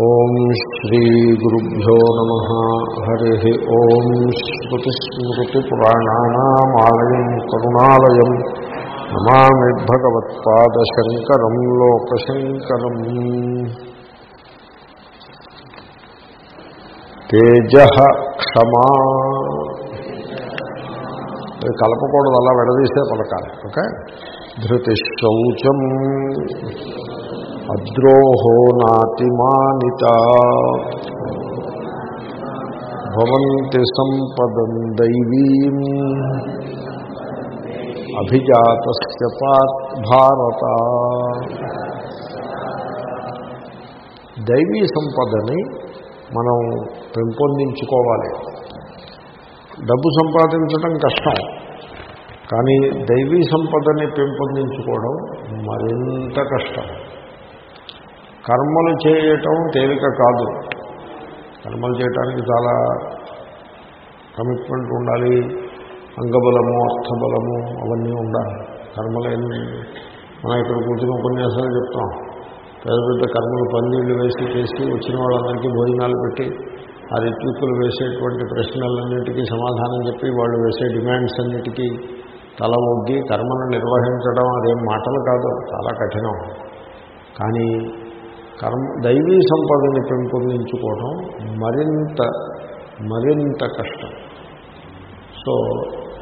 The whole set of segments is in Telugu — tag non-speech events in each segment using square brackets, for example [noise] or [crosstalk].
ఓం శ్రీగురుభ్యో నమ. హరి ఓం శ్రుతిస్మృతిపురాణానామాలయం కరుణాలయం. నమామి భగవత్పాదశంకరం లోకశంకరం. తేజ క్షమా. అది కలపకూడదు అలా విడదీసే పలకాలి. ఓకే? ధృతి శౌచం అద్రోహో నాతిమానిత. భవంతి సంపదం దైవీం. అభిజాత భారత. దైవీ సంపదని మనం పెంపొందించుకోవాలి. డబ్బు సంపాదించడం కష్టం. కానీ దైవీ సంపదని పెంపొందించుకోవడం మరింత కష్టం. కర్మలు చేయటం తేలిక కాదు. కర్మలు చేయటానికి చాలా కమిట్మెంట్ ఉండాలి. అంగబలము అర్థబలము అవన్నీ ఉండాలి. కర్మలేని మనం ఇక్కడ కూర్చుని ఉపన్యాసాలు చెప్తాం. పెద్ద పెద్ద కర్మలు పన్నీళ్ళు వేసి చేసి వచ్చిన వాళ్ళందరికీ భోజనాలు పెట్టి ఆ రిట్విక్కులు వేసేటువంటి ప్రశ్నలన్నింటికీ సమాధానం చెప్పి వాళ్ళు వేసే డిమాండ్స్ అన్నిటికీ తల ఒగ్గి కర్మను నిర్వహించడం అదేం మాటలు కాదు. చాలా కఠినం. కానీ కర్మ దైవీ సంపదని పెంపొందించుకోవడం మరింత మరింత కష్టం. సో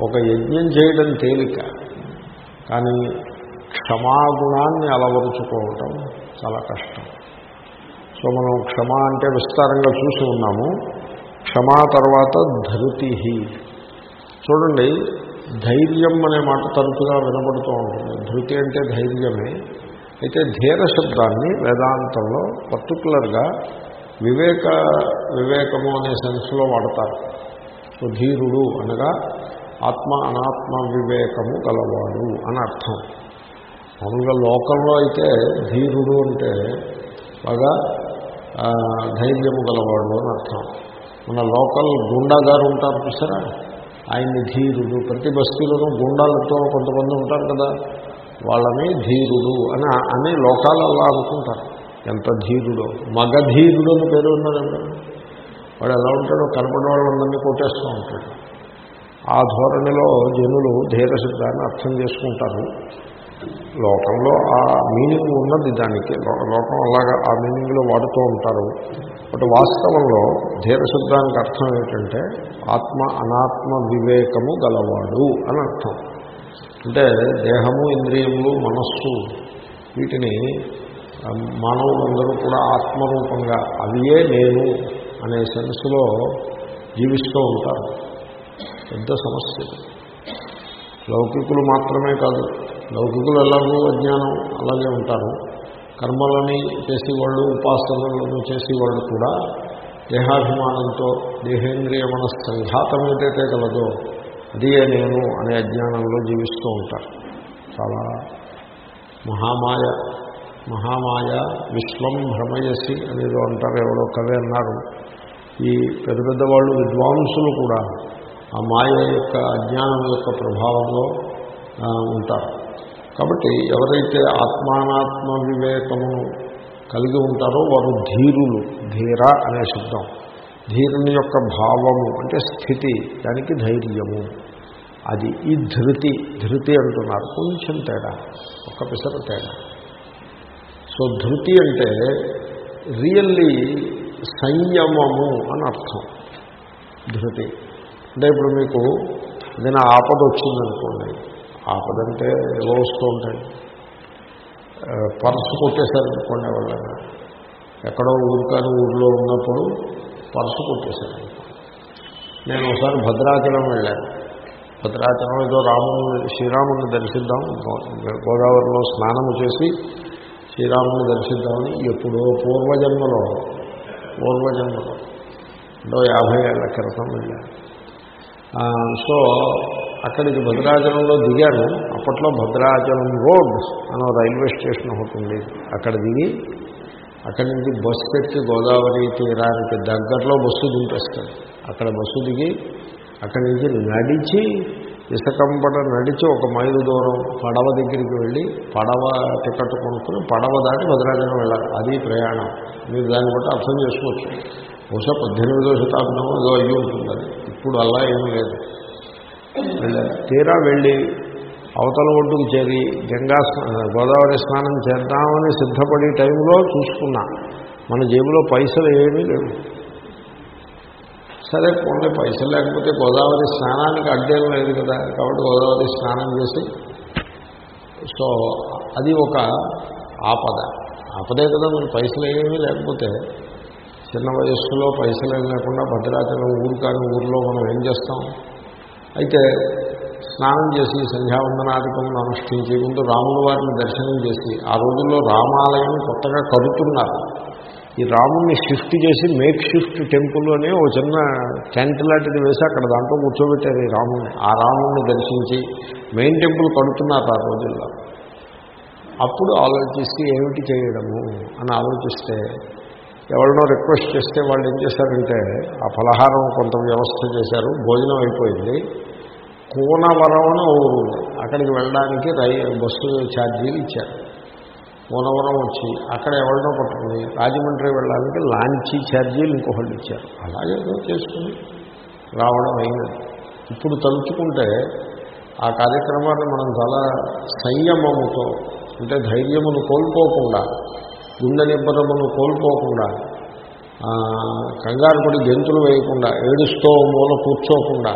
ఒక యజ్ఞం చేయడం తేలిక కానీ క్షమాగుణాన్ని అలవరుచుకోవటం చాలా కష్టం. సో మనం క్షమ అంటే విస్తారంగా చూసి ఉన్నాము. క్షమా తర్వాత ధృతి చూడండి ధైర్యం అనే మాట తరచుగా వినబడుతూ ఉంటుంది. ధృతి అంటే ధైర్యమే. అయితే ధీర శబ్దాన్ని వేదాంతంలో పర్టికులర్గా వివేక వివేకము అనే సెన్స్లో వాడతారు. సో ధీరుడు అనగా ఆత్మ అనాత్మ వివేకము గలవాడు అని అర్థం. మామూలుగా లోకంలో అయితే ధీరుడు అంటే బాగా ధైర్యము గలవాడు అని అర్థం. మన లోకల్ గుండా గారు ఉంటారు చూసారా? ఆయన్ని ధీరుడు ప్రతి బస్తీలోనూ గుండాలతో కొంతమంది ఉంటారు కదా? వాళ్ళని ధీరుడు అని అని లోకాలు అలా అనుకుంటారు. ఎంత ధీరుడో. మగ ధీరుడు అని పేరు ఉన్నారండి వాడు ఎలా ఉంటాడో కనపడే ఉందని కొట్టేస్తూ ఉంటాడు. ఆ ధోరణిలో జనులు ధీర అర్థం చేసుకుంటారు. లోకంలో ఆ మీనింగ్ ఉన్నది దానికి. లోకం అలాగా ఆ మీనింగ్లో వాడుతూ ఉంటారు. బట్ వాస్తవంలో ధీర అర్థం ఏంటంటే ఆత్మ అనాత్మ వివేకము గలవాడు అని అర్థం. అంటే దేహము ఇంద్రియములు మనస్సు వీటిని మానవులందరూ కూడా ఆత్మరూపంగా అవియే నేను అనే సెన్స్లో జీవిస్తూ ఉంటారు. పెద్ద సమస్య లౌకికులు మాత్రమే కాదు లౌకికులు ఎలాగో అజ్ఞానం అలాగే ఉంటారు. కర్మలని చేసేవాళ్ళు ఉపాసనలను చేసేవాళ్ళు కూడా దేహాభిమానంతో దేహేంద్రియ మనస్సంఘాతం ఏదైతే కలదో అదే నేను అనే అజ్ఞానంలో జీవిస్తూ ఉంటారు చాలా మహామాయ మహామాయ విశ్వం భ్రమయసి అనేది అంటారు ఎవరో కవి అన్నారు. ఈ పెద్ద పెద్ద వాళ్ళు విద్వాంసులు కూడా ఆ మాయ యొక్క అజ్ఞానం యొక్క ప్రభావంలో ఉంటారు. కాబట్టి ఎవరైతే ఆత్మానాత్మ వివేకమును కలిగి ఉంటారో వారు ధీరులు. ధీర అనే శబ్దం. ధీరుని యొక్క భావము అంటే స్థితి దానికి ధైర్యము. అది ఈ ధృతి ధృతి అంటున్నారు. కొంచెం తేడా ఒక పిసర తేడా. సో ధృతి అంటే రియల్లీ సంయమము అని అర్థం. ధృతి. అంటే ఇప్పుడు మీకు ఏదైనా ఆపద వచ్చిందనుకోండి ఆపదంటే ఏవో వస్తూ ఉంటాయి. పర్సు కొట్టేశారనుకోండి ఎవరైనా. ఎక్కడో ఊరికాని ఊళ్ళో ఉన్నప్పుడు పర్సు కొట్టేశారు నేను ఒకసారి భద్రాచలం వెళ్ళాను. భద్రాచలం ఏదో రాముని శ్రీరాముని దర్శిద్దాం గోదావరిలో స్నానము చేసి శ్రీరాముని దర్శిద్దామని ఎప్పుడో పూర్వజన్మలో పూర్వజన్మలో ఏదో యాభై ఏళ్ళ క్రితం వెళ్ళాను సో అక్కడికి భద్రాచలంలో దిగాను. అప్పట్లో భద్రాచలం రోడ్ అనే రైల్వే స్టేషన్ ఒకటి ఉండేది అక్కడ దిగి అక్కడి నుంచి బస్సు పెట్టి గోదావరి తీరానికి దగ్గరలో బస్సు దింపేస్తాడు. అక్కడ బస్సు దిగి అక్కడి నుంచి నడిచి ఇసకంబట నడిచి ఒక మైలు దూరం పడవ దగ్గరికి వెళ్ళి పడవ టికెట్ కొనుక్కుని పడవ దాటి భద్రాచలం వెళ్ళాలి. అది ప్రయాణం. మీరు దాన్ని బట్టి అర్థం చేసుకోవచ్చు. బహుశా పద్దెనిమిదో శతాబ్దంలో ఏదో అయ్యి ఉంటుంది అది. ఇప్పుడు అలా ఏం లేదు. తీరా వెళ్ళి అవతల ఒడ్డుకు చేరి గంగా స్నా- గోదావరి స్నానం చేద్దామని సిద్ధపడే టైంలో చూసుకున్నా. మన జేబులో పైసలు ఏమీ లేవు. సరే పోన్లే పైసలు లేకపోతే గోదావరి స్నానానికి అడ్డేం లేదు కదా. కాబట్టి గోదావరి స్నానం చేసి సో అది ఒక ఆపద. ఆపదే కదా మరి పైసలు ఏమీ లేకపోతే చిన్న వయస్సులో పైసలు ఏమి లేకుండా భద్రాచలం ఊరు కాని ఊరిలో మనం ఏం చేస్తాం? అయితే స్నానం చేసి సంధ్యావందనాధికమును అనుష్ఠించి ముందు రాముల వారిని దర్శనం చేసి ఆ రోజుల్లో రామాలయం కొత్తగా కడుతున్నారు ఈ రాముణ్ణి షిఫ్ట్ చేసి మేక్ షిఫ్ట్ టెంపుల్ అని ఓ చిన్న టెంట్ లాంటిది వేసి అక్కడ దాంట్లో కూర్చోబెట్టారు ఈ రాముణ్ణి. ఆ రాముణ్ణి దర్శించి మెయిన్ టెంపుల్ కడుతున్నారు ఆ రోజుల్లో. అప్పుడు ఆలోచిస్తే ఏమిటి చేయడము అని ఆలోచిస్తే ఎవరినో రిక్వెస్ట్ చేస్తే వాళ్ళు ఏం చేశారంటే ఆ ఫలహారం కొంత వ్యవస్థ చేశారు భోజనం అయిపోయింది. కోనవరం అని ఊరు అక్కడికి వెళ్ళడానికి రై బస్సు ఛార్జీలు ఇచ్చారు. కూనవరం వచ్చి అక్కడ ఎవరినో పట్టుకుని రాజమండ్రి వెళ్ళడానికి లాంచీ ఛార్జీలు ఇంకొకళ్ళు ఇచ్చారు. అలాగే చేసుకుని రావడం అయినది ఇప్పుడు తలుచుకుంటే ఆ కార్యక్రమాన్ని మనం చాలా సంయమముతో అంటే ధైర్యమును కోల్పోకుండా గుండె నిబ్బరమును కోల్పోకుండా కంగారు పడి గెంతులు వేయకుండా ఏడుస్తూ మూల కూర్చోకుండా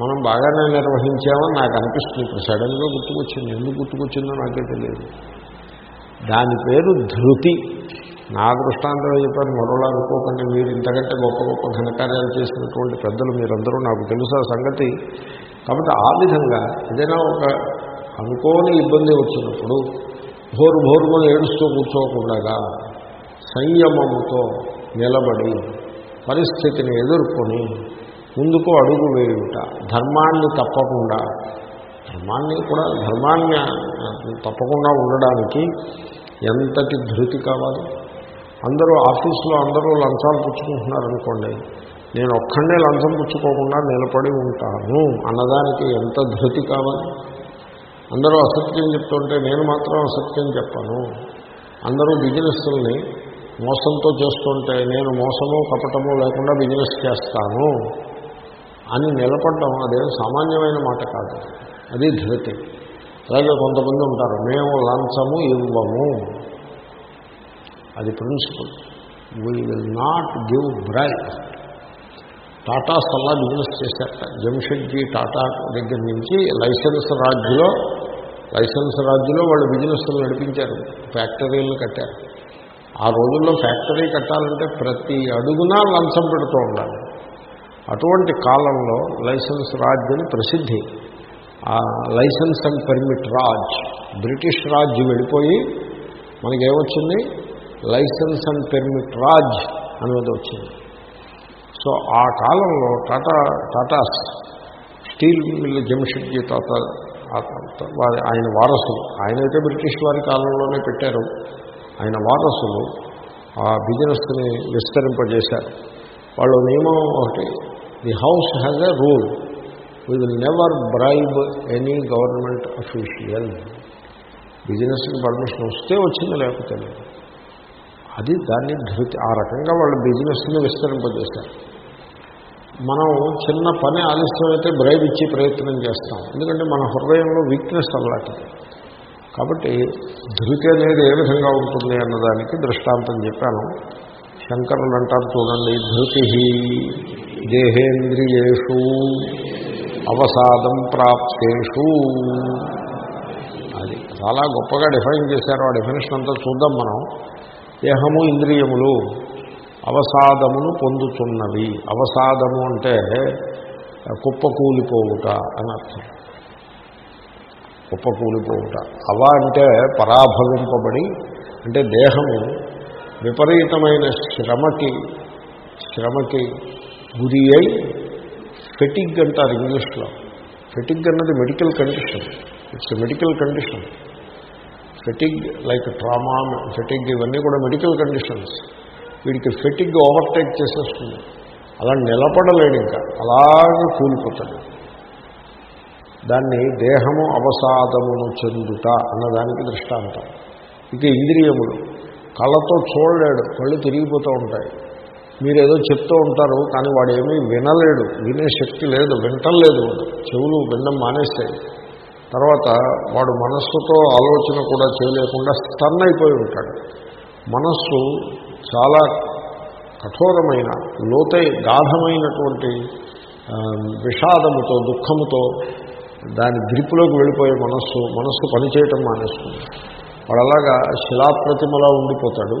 మనం బాగానే నిర్వహించామని నాకు అనిపిస్తుంది. ఇప్పుడు సడన్గా గుర్తుకొచ్చింది. ఎందుకు గుర్తుకొచ్చిందో నాకే తెలియదు. దాని పేరు ధృతి. నా దృష్టాంతం చెప్పాను మరోలా అనుకోకండి మీరు ఇంతకంటే గొప్ప గొప్ప ఘనకార్యాలు చేసినటువంటి పెద్దలు మీరందరూ నాకు తెలుసు ఆ సంగతి. కాబట్టి ఆ విధంగా ఏదైనా ఒక అనుకోని ఇబ్బంది వచ్చినప్పుడు భోరు భోరుగా ఏడుస్తూ కూర్చోకుండా సంయమముతో నిలబడి పరిస్థితిని ఎదుర్కొని ముందుకు అడుగు వేయుట ధర్మాన్ని తప్పకుండా ధర్మాన్ని కూడా ధర్మాన్ని తప్పకుండా ఉండడానికి ఎంతటి ధృతి కావాలి? అందరూ ఆఫీసులో అందరూ లంచాలు పుచ్చుకుంటున్నారనుకోండి నేను ఒక్కడే లంచం పుచ్చుకోకుండా నిలబడి ఉంటాను అన్నదానికి ఎంత ధృతి కావాలి? అందరూ అసత్యం చెప్తుంటే నేను మాత్రం అసత్యం చెప్పను. అందరూ బిజినెస్ని మోసంతో చేస్తుంటే నేను మోసము కపటము లేకుండా బిజినెస్ చేస్తాను అని నిలబడడం అదే సామాన్యమైన మాట కాదు. అది ధృతి. అలాగే కొంతమంది ఉంటారు మేము లంచము ఇవ్వము. అది principle we will not give bribe Tata Salla business చేశారట. జంషెడ్జీ టాటా దగ్గర నుంచి లైసెన్స్ రాజ్యలో లైసెన్స్ రాజ్యలో వాళ్ళు బిజినెస్లు నడిపించారు ఫ్యాక్టరీలు కట్టారు. ఆ రోజుల్లో ఫ్యాక్టరీ కట్టాలంటే ప్రతి అడుగునా లంచం పెడుతూ ఉండాలి. అటువంటి కాలంలో లైసెన్స్ రాజ్యం అని ప్రసిద్ధి. Licence and permit raj British raj వెళ్ళిపోయి మనకేమొచ్చింది? లైసెన్స్ అండ్ పెర్మిట్ రాజ్ అనేది వచ్చింది. సో ఆ కాలంలో టాటా టాటాస్ స్టీల్ మిల్ జంషెడ్జీ తాత వారి ఆయన వారసులు ఆయనైతే బ్రిటిష్ వారి కాలంలోనే పెట్టారు. ఆయన వారసులు ఆ బిజినెస్ని విస్తరింపజేశారు. వాళ్ళు నియమం ఒకటి the house has a rule we will never bribe any government official బిజినెస్కి పర్మిషన్ వస్తే వచ్చింది లేకపోతే లేదు. అది దాన్ని ధృతి ఆ రకంగా వాళ్ళు బిజినెస్ని విస్తరింపజేశారు మనం చిన్న పని ఆలస్యమైతే బ్రైబ్ ఇచ్చే ప్రయత్నం చేస్తాం. ఎందుకంటే మన హృదయంలో వీక్నెస్ అలాంటిది. కాబట్టి ధృతి అనేది ఏ విధంగా ఉంటుంది అన్నదానికి దృష్టాంతం చెప్పాను. శంకరులు అంటారు చూడండి ధృతి దేహేంద్రియేషు అవసాదం ప్రాప్తేషు. అది చాలా గొప్పగా డిఫైన్ చేశారు. ఆ డెఫినేషన్ అంతా చూద్దాం మనం. దేహము ఇంద్రియములు అవసాదమును పొందుతున్నవి. అవసాదము అంటే కుప్పకూలిపోవుట అని అర్థం. కుప్పకూలిపోవుట. అవ అంటే పరాభవింపబడి అంటే దేహము విపరీతమైన శ్రమకి శ్రమకి గురి అయి ఫెటిగ్ అంటారు ఇంగ్లీష్లో ఫెటిగ్ అన్నది medical condition. It's medical condition fatigue like trauma fatigue ఇవన్నీ కూడా మెడికల్ కండిషన్స్ వీడికి ఫెటిగ్ ఓవర్టేక్ చేసేస్తుంది. అలా నిలబడలేడు ఇంకా. అలాగే కూలిపోతాడు. దాన్ని దేహము అవసాదమును చెందుట అన్నదానికి దృష్టాంతం. ఇక ఇంద్రియములు. కళ్ళతో చూడలేడు. కళ్ళు తిరిగిపోతూ ఉంటాయి. మీరు ఏదో చెప్తూ ఉంటారు కానీ వాడు ఏమీ వినలేడు వినే శక్తి లేదు వింటలేదు లేదు. చెవులు వినడం మానేస్తాయి. తర్వాత వాడు మనస్సుతో ఆలోచన కూడా చేయలేకుండా స్టన్ అయిపోయి ఉంటాడు. మనస్సు చాలా కఠోరమైన లోతై గాఢమైనటువంటి విషాదముతో దుఃఖముతో దాని గ్రిపులోకి వెళ్ళిపోయే మనస్సు మనస్సు పనిచేయటం మానేస్తుంది. వాడు అలాగా శిలాప్రతిమలా ఉండిపోతాడు.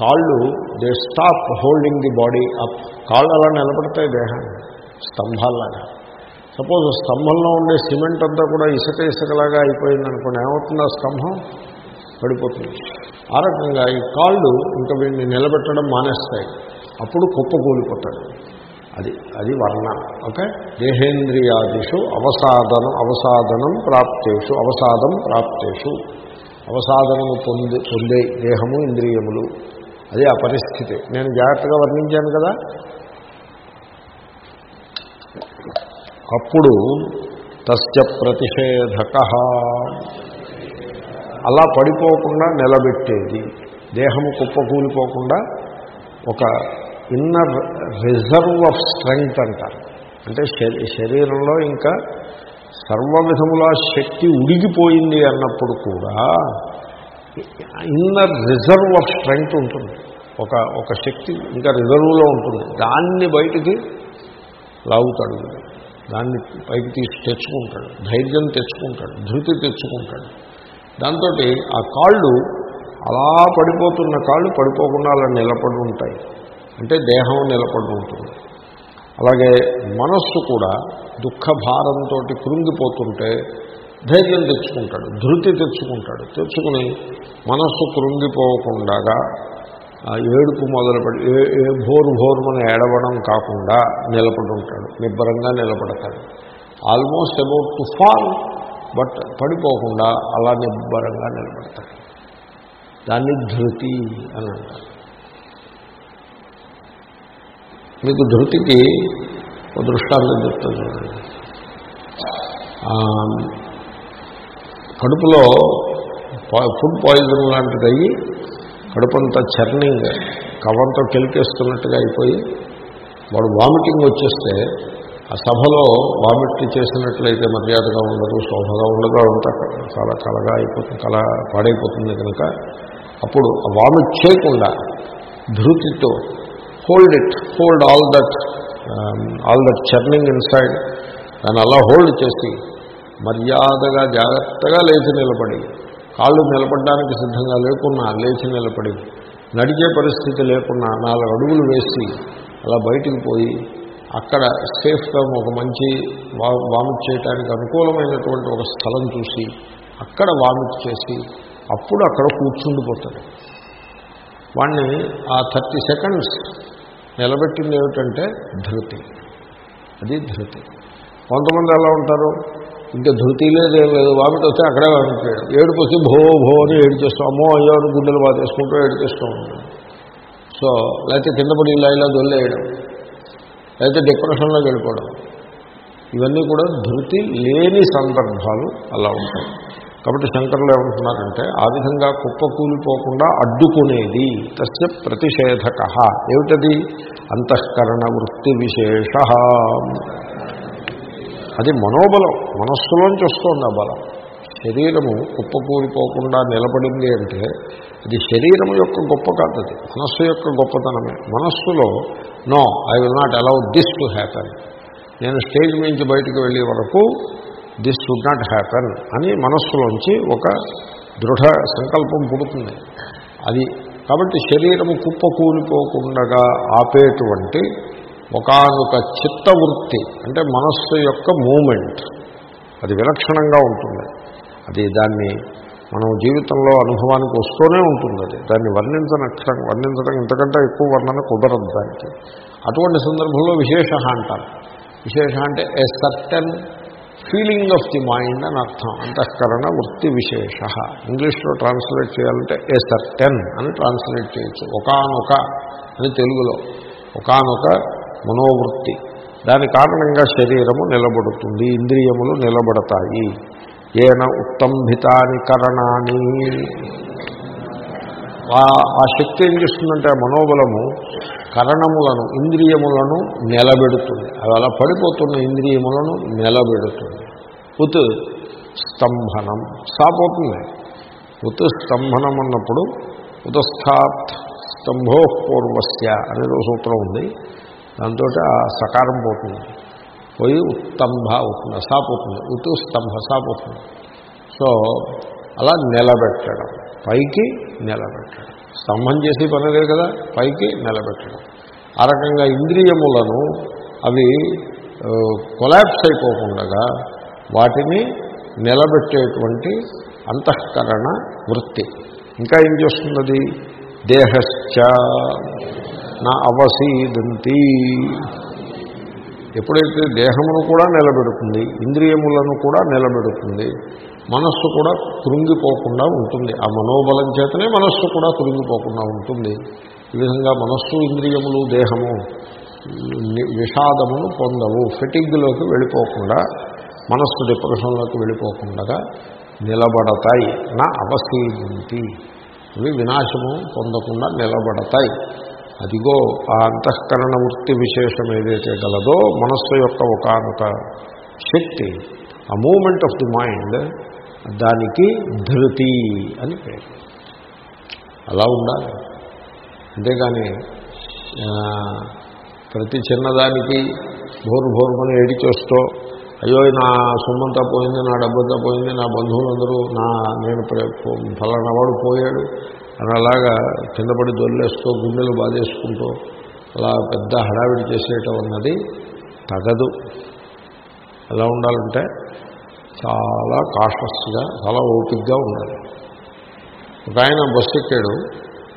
కాళ్ళు they stop holding the body up కాళ్ళు అలా నిలబడతాయి దేహాన్ని స్తంభాల్లాగా. సపోజ్ స్తంభంలో ఉండే సిమెంట్ అంతా కూడా ఇసుక ఇసుకలాగా అయిపోయింది అనుకోండి ఏమవుతుంది? ఆ స్తంభం పడిపోతుంది. ఆ రకంగా ఈ కాళ్ళు ఇంకా వీడిని నిలబెట్టడం మానేస్తాయి. అప్పుడు కుప్ప కూలిపోతాడు. అది అది వర్ణ. ఓకే? దేహేంద్రియాదిషు అవసాదనం అవసాదనం ప్రాప్తేషు అవసాదం ప్రాప్తేషు. అవసాదనము పొంది పొందే దేహము ఇంద్రియములు. అది ఆ పరిస్థితి. నేను జాగ్రత్తగా వర్ణించాను కదా? అప్పుడు తస్య ప్రతిషేధక. అలా పడిపోకుండా నిలబెట్టేది. దేహము కుప్పకూలిపోకుండా ఒక ఇన్నర్ రిజర్వ్ ఆఫ్ స్ట్రెంగ్త్ అంటారు. అంటే శరీరంలో ఇంకా సర్వ విధములా శక్తి ఉడిగిపోయింది అన్నప్పుడు కూడా ఇన్నర్ రిజర్వ్ ఆఫ్ స్ట్రెంగ్త్ ఉంటుంది. ఒక ఒక శక్తి ఇంకా రిజర్వ్లో ఉంటుంది. దాన్ని బయటికి లాగుతాడు. దాన్ని పైకి తీసి తెచ్చుకుంటాడు. ధైర్యం తెచ్చుకుంటాడు. ధృతి తెచ్చుకుంటాడు. దాంతో ఆ కాళ్ళు అలా పడిపోతున్న కాళ్ళు పడిపోకుండా అలా నిలబడి ఉంటాయి. అంటే దేహం నిలబడి ఉంటుంది. అలాగే మనస్సు కూడా దుఃఖ భారంతో కృంగిపోతుంటే ధైర్యం తెచ్చుకుంటాడు ధృతి తెచ్చుకుంటాడు. తెచ్చుకుని మనస్సు కృంగిపోకుండా ఏడుపు మొదలుపడి ఏ ఏ భోరు భోరుమని ఏడవడం కాకుండా నిలబడి ఉంటాడు నిబ్బరంగా నిలబడతాడు. Almost about to fall but పడిపోకుండా అలా నిబ్బరంగా నిలబడతాడు. దాన్ని ధృతి అని అంటారు. మీకు ధృతికి ఒక దృష్టాంతం చెప్తాను చూడండి. కడుపులో ఫుడ్ పాయిజన్ లాంటిది అయ్యి కడుపంతా చర్నింగ్ కవంతో కెలికేస్తున్నట్టుగా అయిపోయి వాడు వామిటింగ్ వచ్చేస్తే ఆ సభలో వామిట్ చేసినట్లయితే మర్యాదగా ఉండదు శోభగా ఉండదు అంతా చాలా కలగా అయిపోతుంది కల పాడైపోతుంది కనుక అప్పుడు ఆ వామిట్ చేయకుండా ధృతితో hold it hold all that all that churning inside దాన్ని అలా హోల్డ్ చేసి మర్యాదగా జాగ్రత్తగా లేచి నిలబడి. కాళ్ళు నిలబడడానికి సిద్ధంగా లేకున్నా లేచి నిలబడి. నడిచే పరిస్థితి లేకున్నా నాలుగు అడుగులు వేసి అలా బయటికి పోయి అక్కడ సేఫ్గా ఒక మంచి వా వామిట్ చేయడానికి అనుకూలమైనటువంటి ఒక స్థలం చూసి అక్కడ వామిట్ చేసి అప్పుడు అక్కడ కూర్చుండిపోతాడు వాడిని ఆ థర్టీ సెకండ్స్ నిలబెట్టింది ఏమిటంటే ధృతి. అది ధృతి. కొంతమంది ఎలా ఉంటారు? ఇంకా ధృతి లేదు ఏం లేదు వామిటి వస్తే అక్కడే వామిటాడు ఏడుపు వచ్చి భో భో అని ఏడిచేస్తాం. అమ్మో అయ్యో అని గుండెలు బాధేసుకుంటూ ఏడిచేస్తూ ఉంటాడు సో లేకపోతే కింద పడి ఇలా ఇలా దొల్లేయడం లేకపోతే డిప్రెషన్లోకి వెళ్ళిపోవడం ఇవన్నీ కూడా ధృతి లేని సందర్భాలు అలా ఉంటాయి. కాబట్టి శంకరులు ఏమంటున్నారంటే ఆ విధంగా కుప్పకూలిపోకుండా అడ్డుకునేది తస్య ప్రతిషేధక. ఏమిటది? అంతఃకరణ వృత్తి విశేష. అది మనోబలం మనస్సులోంచి వస్తుంది ఆ బలం. శరీరము కుప్పకూలిపోకుండా నిలబడింది అంటే అది శరీరం యొక్క గొప్ప కాదు అది. మనస్సు యొక్క గొప్పతనమే. మనస్సులో no I will not allow this to happen. నేను స్టేజ్ నుంచి బయటకు వెళ్ళే వరకు దిస్ వుడ్ నాట్ హ్యాపన్ అని మనస్సులోంచి ఒక దృఢ సంకల్పం పుడుతుంది. అది కాబట్టి శరీరము కుప్పకూలిపోకుండా ఆపేటువంటి ఒకనొక చిత్తవృత్తి అంటే మనస్సు యొక్క మూమెంట్ అది విలక్షణంగా ఉంటుంది. అది దాన్ని మనం జీవితంలో అనుభవానికి వస్తూనే ఉంటుంది అది. దాన్ని వర్ణించనక్షరం వర్ణించడం ఇంతకంటే ఎక్కువ వర్ణన కుదరదు దానికి. అటువంటి సందర్భంలో విశేష అంటారు. విశేష అంటే a certain feeling of the mind అని అర్థం. అంతఃకరణ వృత్తి విశేష. ఇంగ్లీష్లో ట్రాన్స్లేట్ చేయాలంటే ఏ సర్టెన్ అని ట్రాన్స్లేట్ చేయొచ్చు. ఒకానొక అని తెలుగులో. ఒకానొక మనోవృత్తి. దాని కారణంగా శరీరము నిలబడుతుంది ఇంద్రియములు నిలబడతాయి. ఏన ఉత్తంభితాని కరణాన్ని ఆ- ఆ శక్తి ఏం చేస్తుందంటే మనోబలము కరణములను ఇంద్రియములను నిలబెడుతుంది. అవి అలా పడిపోతున్న ఇంద్రియములను నిలబెడుతుంది. ఉత్ స్తంభనం. సాపోతుంది ఉత్ స్తంభనం అన్నప్పుడు ఉతస్థాత్ స్తంభోపూర్వస్య అనేది సూత్రం ఉంది. దాంతో ఆ సకారం పోతుంది. పోయి ఉత్తంభ అవుతుంది సాపోతుంది. ఉతు స్తంభ సాపోతుంది. సో అలా నిలబెట్టడం. పైకి నిలబెట్టడం. స్తంభం చేసి పనిదే కదా పైకి నిలబెట్టడం. ఆ రకంగా ఇంద్రియములను అవి కొలాప్స్ అయిపోకుండా వాటిని నిలబెట్టేటువంటి అంతఃకరణ వృత్తి. ఇంకా ఏం చేస్తున్నది? దేహశ్చ నా అవసీదంతి. ఎప్పుడైతే దేహమును కూడా నిలబెడుతుంది ఇంద్రియములను కూడా నిలబెడుతుంది మనస్సు కూడా కృంగిపోకుండా ఉంటుంది. ఆ మనోబలం చేతనే మనస్సు కూడా కృంగిపోకుండా ఉంటుంది. ఈ విధంగా మనస్సు ఇంద్రియములు దేహము విషాదమును పొందవు. ఫిటింగ్లోకి వెళ్ళిపోకుండా మనస్సు డిప్రెషన్లోకి వెళ్ళిపోకుండా నిలబడతాయి. నా అవసీంతి అవి వినాశము పొందకుండా నిలబడతాయి. అదిగో ఆ అంతఃకరణ వృత్తి విశేషం ఏదైతే గలదో మనస్సు యొక్క ఒకనొక శక్తి ఆ మూమెంట్ ఆఫ్ ది మైండ్ దానికి ధృతి అని పేరు. అలా ఉండాలి. అంతేగాని ప్రతి చిన్నదానికి భోరు భోరుమని ఏడిచేస్తూ అయ్యో నా సొమ్మంతా పోయింది నా డబ్బంతా పోయింది నా బంధువులందరూ నా నేను ఫలానా వాడు పోయాడు అని అలాగా కింద పడి దొల్లేస్తూ గుండెలు బాధేసుకుంటూ అలా పెద్ద హడావిడి చేసేయటం అన్నది తగదు. ఎలా ఉండాలంటే చాలా కాషస్గా చాలా ఓపిక్గా ఉండాలి. ఒక ఆయన బస్సు ఎక్కాడు.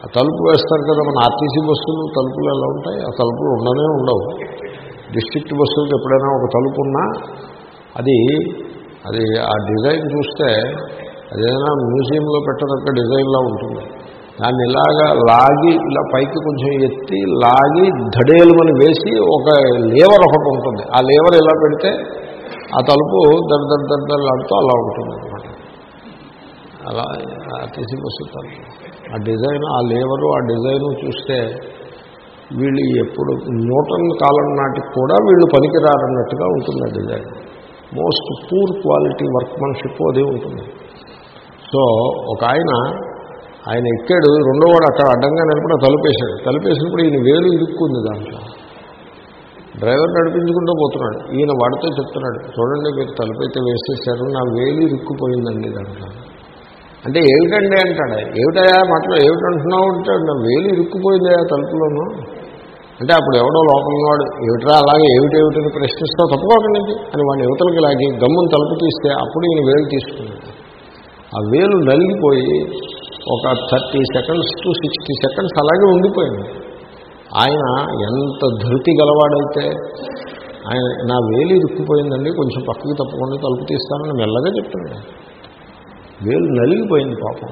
ఆ తలుపు వేస్తారు కదా మన ఆర్టీసీ బస్సులు తలుపులు ఎలా ఉంటాయి? ఆ తలుపులు ఉండనే ఉండవు. డిస్ట్రిక్ట్ బస్సులకు ఎప్పుడైనా ఒక తలుపు ఉన్నా అది అది ఆ డిజైన్ చూస్తే అదేదైనా మ్యూజియంలో పెట్టదగ్గ డిజైన్లా ఉంటుంది. దాన్ని ఇలాగా లాగి ఇలా పైకి కొంచెం ఎత్తి లాగి ధడేలుమని వేసి ఒక లేవర్ ఒకటి ఉంటుంది. ఆ లేవర్ ఇలా పెడితే ఆ తలుపు దర్ దర్ దర్ దర్లాడుతూ అలా ఉంటుంది అనమాట అలా ఆర్టీసీ బస్సు ఆ డిజైన్ ఆ లేవరు ఆ డిజైను చూస్తే వీళ్ళు ఎప్పుడు న్యూటన్ కాలం నాటికి కూడా వీళ్ళు పనికిరారన్నట్టుగా ఉంటుంది ఆ design. Most poor quality workmanship అది ఉంటుంది. సో ఒక ఆయన ఆయన ఎక్కాడు రెండోవాడు అక్కడ అడ్డంగా నిలబడి తలుపేశాడు. తలుపేసినప్పుడు ఈయన వేలు ఇరుక్కుంది దాంట్లో. డ్రైవర్ నడిపించుకుంటూ పోతున్నాడు. ఈయన వాడితో చెప్తున్నాడు చూడండి మీరు తలుపైతే వేసేశారు నా వేలు ఇరుక్కుపోయిందండి దాంట్లో. అంటే ఏమిటండి అంటాడు. ఏమిటయా మాటలో ఏమిటంటున్నావు? అంటాడు. నా వేలు ఇరుక్కుపోయిందయా తలుపులోనూ. అంటే అప్పుడు ఎవడో లోపల వాడు ఏమిట్రా అలాగే ఏమిటేమిటని ప్రశ్నిస్తావు? తప్పుకోకండి అని వాడిని యువతలకి లాగి గమ్మును తలుపు తీస్తే అప్పుడు ఈయన వేలు తీసుకున్నాడు. ఆ వేలు నలిగిపోయి ఒక thirty seconds to sixty seconds అలాగే ఉండిపోయింది. ఆయన ఎంత ధృతి గలవాడైతే ఆయన నా వేలు ఇరుక్కుపోయిందండి కొంచెం పక్కకి తప్పకుండా తలుపు తీస్తానని మెల్లగా చెప్తున్నాడు వేలు నలిగిపోయింది పాపం.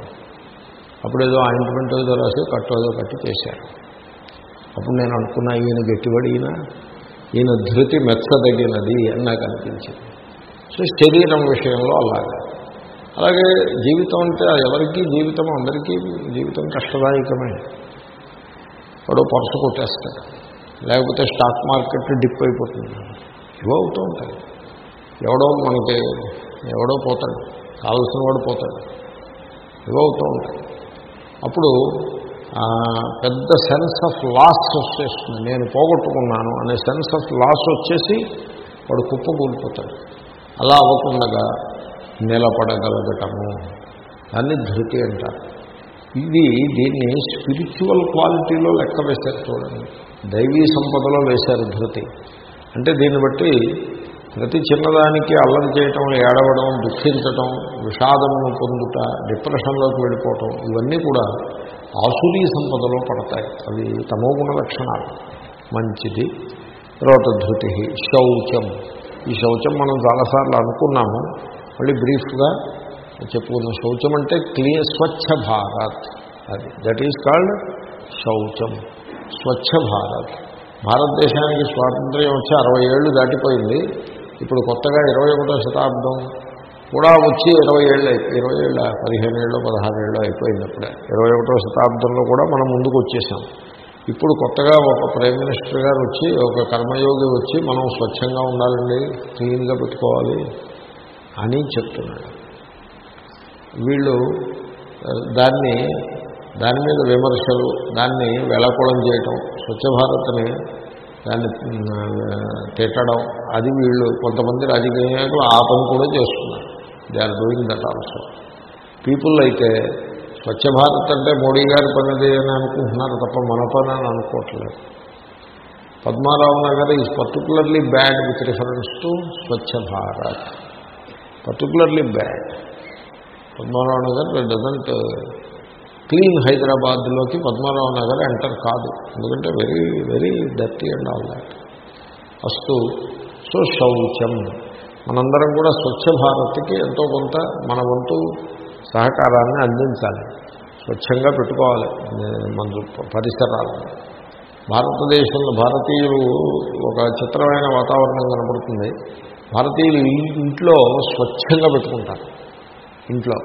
అప్పుడు ఏదో ఆయింట్మెంట్ ఏదో రాసి కట్టేదో కట్టి చేశారు. అప్పుడు నేను అనుకున్నా ఈయన గట్టిబడి ఈయన ఈయన ధృతి మెచ్చదగినది అని నాకు అనిపించింది. సో శరీరం విషయంలో అలాగే. అలాగే జీవితం అంటే ఎవరికీ జీవితం అందరికీ జీవితం కష్టదాయకమే. వాడు పరుసు కొట్టేస్తాడు. లేకపోతే స్టాక్ మార్కెట్ డిప్ అయిపోతుంది. ఇవో అవుతూ ఉంటాయి. ఎవడో మనకి ఎవడో పోతాడు. కావలసిన వాడు పోతాడు. ఇవో అవుతూ ఉంటాయి. అప్పుడు పెద్ద సెన్స్ ఆఫ్ లాస్ వచ్చేస్తుంది. నేను పోగొట్టుకున్నాను అనే సెన్స్ ఆఫ్ లాస్ వచ్చేసి వాడు కుప్పకూలిపోతాడు. అలా అవ్వకుండా నిలబడగలగటము. దాన్ని ధృతి అంటారు. ఇది దీన్ని స్పిరిచువల్ క్వాలిటీలో లెక్క వేశారు చూడండి. దైవీ సంపదలో వేశారు ధృతి. అంటే దీన్ని బట్టి ప్రతి చిన్నదానికి అల్లరి చేయటం ఏడవడం దుఃఖించటం విషాదమును పొందుట డిప్రెషన్లోకి వెళ్ళిపోవటం ఇవన్నీ కూడా ఆసురీ సంపదలో పడతాయి. అవి తమోగుణ లక్షణాలు. మంచిది. తర్వాత ధృతి శౌచం. ఈ శౌచం మనం చాలాసార్లు అనుకున్నాము. మళ్ళీ బ్రీఫ్గా చెప్పుకున్న శౌచం అంటే క్లీన్ స్వచ్ఛ భారత్. అది దట్ ఈజ్ కాల్డ్ శౌచం. స్వచ్ఛ భారత్. భారతదేశానికి స్వాతంత్ర్యం వచ్చి అరవై ఏళ్ళు దాటిపోయింది. ఇప్పుడు కొత్తగా ఇరవై ఒకటో శతాబ్దం కూడా వచ్చి ఇరవై ఏళ్ళు అయిపోయి ఇరవై ఏళ్ళ పదిహేను ఏళ్ళు పదహారు ఏళ్ళు అయిపోయింది అప్పుడే. ఇరవై ఒకటో శతాబ్దంలో కూడా మనం ముందుకు వచ్చేసాం. ఇప్పుడు కొత్తగా ఒక ప్రైమ్ మినిస్టర్ గారు వచ్చి ఒక కర్మయోగి వచ్చి మనం స్వచ్ఛంగా ఉండాలండి క్లీన్గా పెట్టుకోవాలి. అని చెప్తున్నాడు. వీళ్ళు దాన్ని దాని మీద విమర్శలు దాన్ని వెలకూలం చేయటం స్వచ్ఛ భారత్ని దాన్ని తిట్టడం అది వీళ్ళు కొంతమంది రాజకీయ నాయకులు ఆ పని కూడా చేస్తున్నారు. They are doing that also people అయితే స్వచ్ఛ భారత్ అంటే మోడీ గారి పనిది అని అనుకుంటున్నారు తప్ప మన పని అని అనుకోవట్లేదు. Padmarao Nagar is particularly bad with reference to Swachh Bharat. Particularly bad Padmarao Nagar doesn't clean uh, హైదరాబాద్లోకి పద్మారావు నగర్ ఎంటర్ కాదు. ఎందుకంటే very very dirty and all that అస్తు సో శౌచం. మనందరం కూడా స్వచ్ఛ భారత్కి ఎంతో కొంత మన వంతు సహకారాన్ని అందించాలి. స్వచ్ఛంగా పెట్టుకోవాలి మన పరిసరాలను భారతదేశంలో భారతీయులు ఒక చిత్రమైన వాతావరణం కనపడుతుంది. భారతీయులు ఇంట్లో స్వచ్ఛంగా పెట్టుకుంటారు. ఇంట్లో.